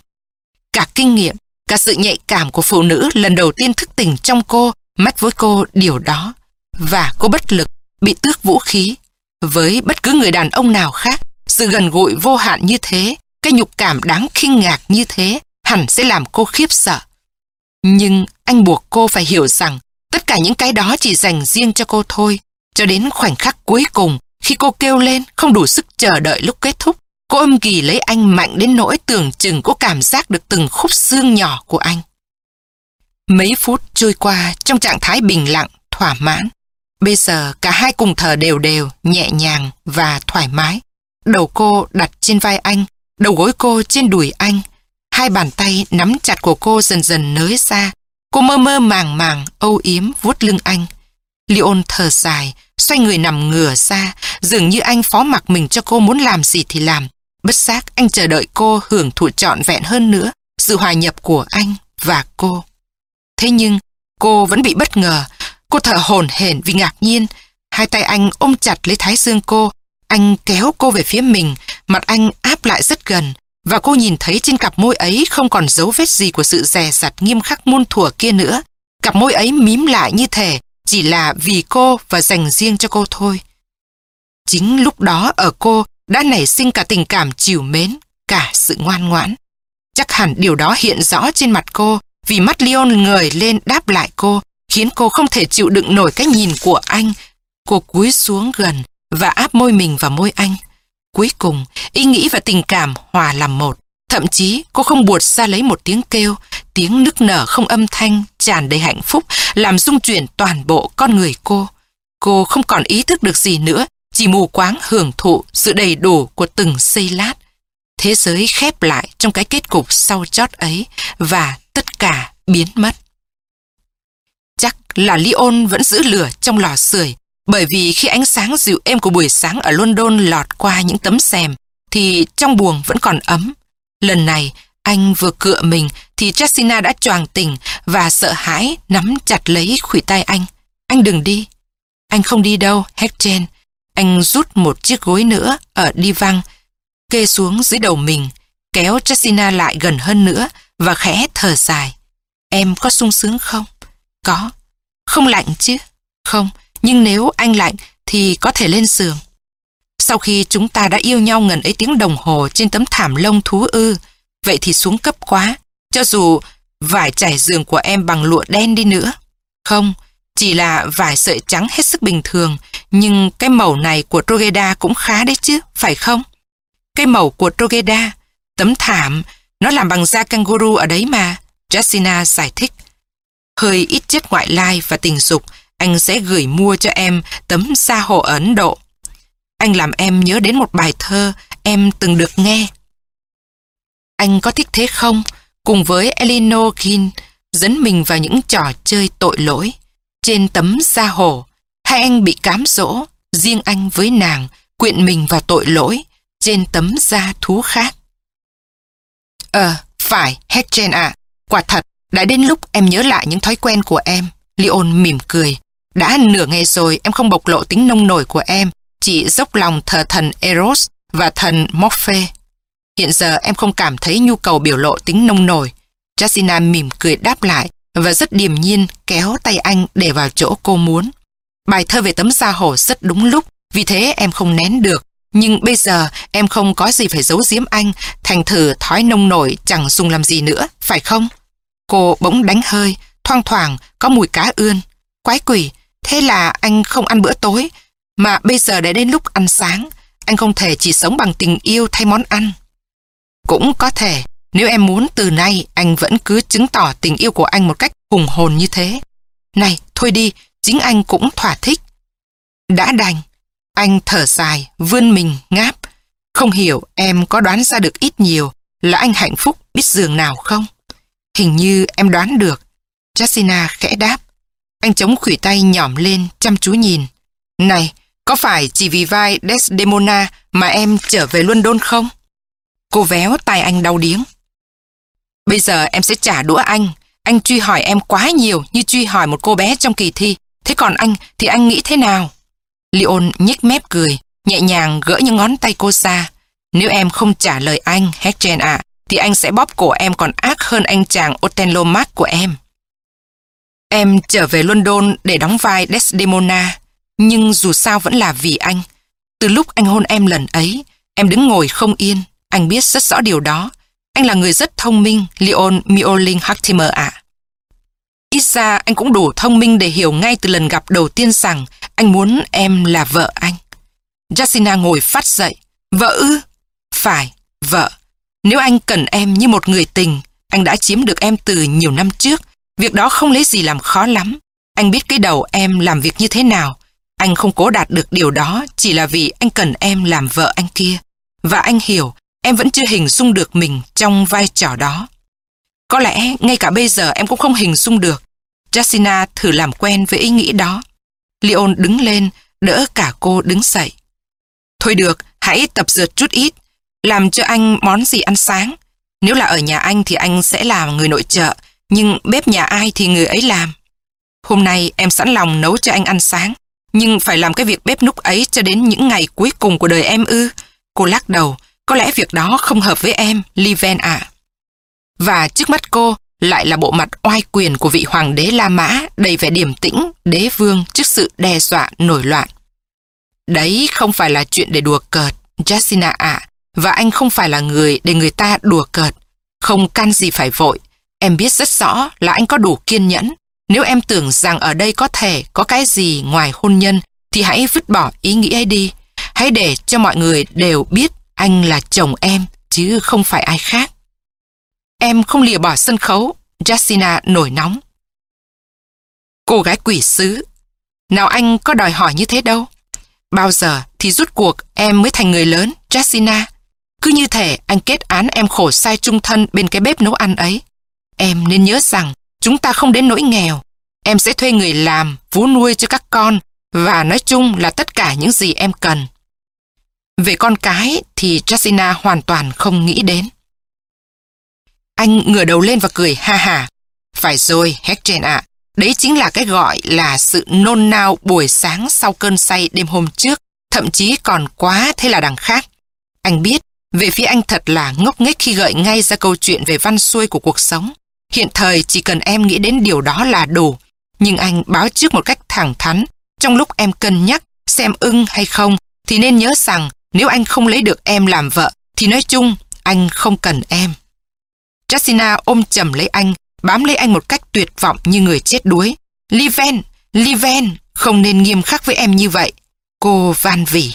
Cả kinh nghiệm, cả sự nhạy cảm của phụ nữ lần đầu tiên thức tỉnh trong cô mắt với cô điều đó. Và cô bất lực, bị tước vũ khí. Với bất cứ người đàn ông nào khác, sự gần gũi vô hạn như thế, cái nhục cảm đáng kinh ngạc như thế, hẳn sẽ làm cô khiếp sợ. Nhưng anh buộc cô phải hiểu rằng tất cả những cái đó chỉ dành riêng cho cô thôi. Cho đến khoảnh khắc cuối cùng, khi cô kêu lên không đủ sức chờ đợi lúc kết thúc, cô âm kỳ lấy anh mạnh đến nỗi tưởng chừng cô cảm giác được từng khúc xương nhỏ của anh. Mấy phút trôi qua trong trạng thái bình lặng, thỏa mãn. Bây giờ cả hai cùng thở đều đều, nhẹ nhàng và thoải mái. Đầu cô đặt trên vai anh, đầu gối cô trên đùi anh. Hai bàn tay nắm chặt của cô dần dần nới ra. Cô mơ mơ màng màng, âu yếm vuốt lưng anh. Leon thở dài, xoay người nằm ngửa ra, dường như anh phó mặc mình cho cô muốn làm gì thì làm. Bất giác anh chờ đợi cô hưởng thụ trọn vẹn hơn nữa sự hòa nhập của anh và cô. Thế nhưng cô vẫn bị bất ngờ. Cô thở hổn hển vì ngạc nhiên. Hai tay anh ôm chặt lấy thái dương cô. Anh kéo cô về phía mình, mặt anh áp lại rất gần. Và cô nhìn thấy trên cặp môi ấy không còn dấu vết gì của sự dè dặt nghiêm khắc muôn thuở kia nữa. Cặp môi ấy mím lại như thể chỉ là vì cô và dành riêng cho cô thôi. Chính lúc đó ở cô đã nảy sinh cả tình cảm chiều mến, cả sự ngoan ngoãn. Chắc hẳn điều đó hiện rõ trên mặt cô vì mắt Leon ngời lên đáp lại cô, khiến cô không thể chịu đựng nổi cái nhìn của anh. Cô cúi xuống gần và áp môi mình vào môi anh. Cuối cùng, ý nghĩ và tình cảm hòa làm một. Thậm chí cô không buột ra lấy một tiếng kêu, tiếng nức nở không âm thanh, tràn đầy hạnh phúc, làm rung chuyển toàn bộ con người cô. Cô không còn ý thức được gì nữa, chỉ mù quáng hưởng thụ sự đầy đủ của từng giây lát. Thế giới khép lại trong cái kết cục sau chót ấy và tất cả biến mất. Là Leon vẫn giữ lửa trong lò sưởi bởi vì khi ánh sáng dịu êm của buổi sáng ở London lọt qua những tấm rèm thì trong buồng vẫn còn ấm. Lần này anh vừa cựa mình thì Jessina đã choàng tỉnh và sợ hãi nắm chặt lấy khuỷu tay anh. Anh đừng đi. Anh không đi đâu, Hecchen. Anh rút một chiếc gối nữa ở đi văng, kê xuống dưới đầu mình, kéo Jessina lại gần hơn nữa và khẽ thở dài. Em có sung sướng không? Có. Không lạnh chứ? Không, nhưng nếu anh lạnh thì có thể lên giường. Sau khi chúng ta đã yêu nhau ngần ấy tiếng đồng hồ trên tấm thảm lông thú ư, vậy thì xuống cấp quá, cho dù vải trải giường của em bằng lụa đen đi nữa. Không, chỉ là vải sợi trắng hết sức bình thường, nhưng cái màu này của Trogeda cũng khá đấy chứ, phải không? Cái màu của Trogeda, tấm thảm, nó làm bằng da kangaroo ở đấy mà, Jacina giải thích hơi ít chất ngoại lai và tình dục, anh sẽ gửi mua cho em tấm sa hồ ở Ấn Độ. Anh làm em nhớ đến một bài thơ em từng được nghe. Anh có thích thế không? Cùng với Elinor Gin dẫn mình vào những trò chơi tội lỗi. Trên tấm sa hồ, hai anh bị cám dỗ, riêng anh với nàng, quyện mình vào tội lỗi, trên tấm da thú khác. Ờ, phải, Hecchen ạ. À. Quả thật, đã đến lúc em nhớ lại những thói quen của em. Leon mỉm cười. Đã nửa ngày rồi em không bộc lộ tính nông nổi của em, chỉ dốc lòng thờ thần Eros và thần Morphe. Hiện giờ em không cảm thấy nhu cầu biểu lộ tính nông nổi. Jacina mỉm cười đáp lại và rất điềm nhiên kéo tay anh để vào chỗ cô muốn. Bài thơ về tấm da hổ rất đúng lúc, vì thế em không nén được. Nhưng bây giờ em không có gì phải giấu giếm anh, thành thử thói nông nổi chẳng dùng làm gì nữa, phải không? Cô bỗng đánh hơi, thoang thoảng có mùi cá ươn. Quái quỷ, thế là anh không ăn bữa tối, mà bây giờ đã đến lúc ăn sáng, anh không thể chỉ sống bằng tình yêu thay món ăn. Cũng có thể, nếu em muốn từ nay anh vẫn cứ chứng tỏ tình yêu của anh một cách hùng hồn như thế. Này, thôi đi, chính anh cũng thỏa thích. Đã đành. Anh thở dài, vươn mình, ngáp. Không hiểu em có đoán ra được ít nhiều là anh hạnh phúc biết giường nào không? Hình như em đoán được. Jacina khẽ đáp. Anh chống khủy tay nhỏm lên, chăm chú nhìn. Này, có phải chỉ vì vai Desdemona mà em trở về London không? Cô véo tay anh đau điếng. Bây giờ em sẽ trả đũa anh. Anh truy hỏi em quá nhiều như truy hỏi một cô bé trong kỳ thi. Thế còn anh thì anh nghĩ thế nào? Leon nhếch mép cười, nhẹ nhàng gỡ những ngón tay cô ra. Nếu em không trả lời anh, Hecchen ạ, thì anh sẽ bóp cổ em còn ác hơn anh chàng Othello Mark của em. Em trở về London để đóng vai Desdemona, nhưng dù sao vẫn là vì anh. Từ lúc anh hôn em lần ấy, em đứng ngồi không yên. Anh biết rất rõ điều đó. Anh là người rất thông minh, Leon Mioling Hartimer ạ. À. Ít ra anh cũng đủ thông minh để hiểu ngay từ lần gặp đầu tiên rằng anh muốn em là vợ anh. Jacina ngồi phát dậy. Vợ ư? Phải, vợ. Nếu anh cần em như một người tình, anh đã chiếm được em từ nhiều năm trước. Việc đó không lấy gì làm khó lắm. Anh biết cái đầu em làm việc như thế nào. Anh không cố đạt được điều đó chỉ là vì anh cần em làm vợ anh kia. Và anh hiểu em vẫn chưa hình dung được mình trong vai trò đó. Có lẽ ngay cả bây giờ em cũng không hình dung được. Jacina thử làm quen với ý nghĩ đó. Leon đứng lên, đỡ cả cô đứng dậy. Thôi được, hãy tập dượt chút ít. Làm cho anh món gì ăn sáng. Nếu là ở nhà anh thì anh sẽ là người nội trợ, nhưng bếp nhà ai thì người ấy làm. Hôm nay em sẵn lòng nấu cho anh ăn sáng, nhưng phải làm cái việc bếp núc ấy cho đến những ngày cuối cùng của đời em ư. Cô lắc đầu, có lẽ việc đó không hợp với em, Liven ạ. Và trước mắt cô lại là bộ mặt oai quyền của vị hoàng đế La Mã đầy vẻ điềm tĩnh, đế vương trước sự đe dọa nổi loạn. Đấy không phải là chuyện để đùa cợt, Jacina ạ, và anh không phải là người để người ta đùa cợt. Không can gì phải vội, em biết rất rõ là anh có đủ kiên nhẫn. Nếu em tưởng rằng ở đây có thể có cái gì ngoài hôn nhân, thì hãy vứt bỏ ý nghĩ ấy đi. Hãy để cho mọi người đều biết anh là chồng em, chứ không phải ai khác. Em không lìa bỏ sân khấu, Jacina nổi nóng. Cô gái quỷ sứ. Nào anh có đòi hỏi như thế đâu. Bao giờ thì rút cuộc em mới thành người lớn, Jacina. Cứ như thể anh kết án em khổ sai trung thân bên cái bếp nấu ăn ấy. Em nên nhớ rằng chúng ta không đến nỗi nghèo. Em sẽ thuê người làm, vú nuôi cho các con và nói chung là tất cả những gì em cần. Về con cái thì Jacina hoàn toàn không nghĩ đến. Anh ngửa đầu lên và cười ha ha. Phải rồi, hector ạ. đấy chính là cái gọi là sự nôn nao buổi sáng sau cơn say đêm hôm trước. Thậm chí còn quá thế là đằng khác. Anh biết, về phía anh thật là ngốc nghếch khi gợi ngay ra câu chuyện về văn xuôi của cuộc sống. Hiện thời chỉ cần em nghĩ đến điều đó là đủ. Nhưng anh báo trước một cách thẳng thắn. Trong lúc em cân nhắc xem ưng hay không, thì nên nhớ rằng nếu anh không lấy được em làm vợ, thì nói chung anh không cần em. Jacina ôm chầm lấy anh, bám lấy anh một cách tuyệt vọng như người chết đuối. Liven, Liven, không nên nghiêm khắc với em như vậy. Cô van vỉ.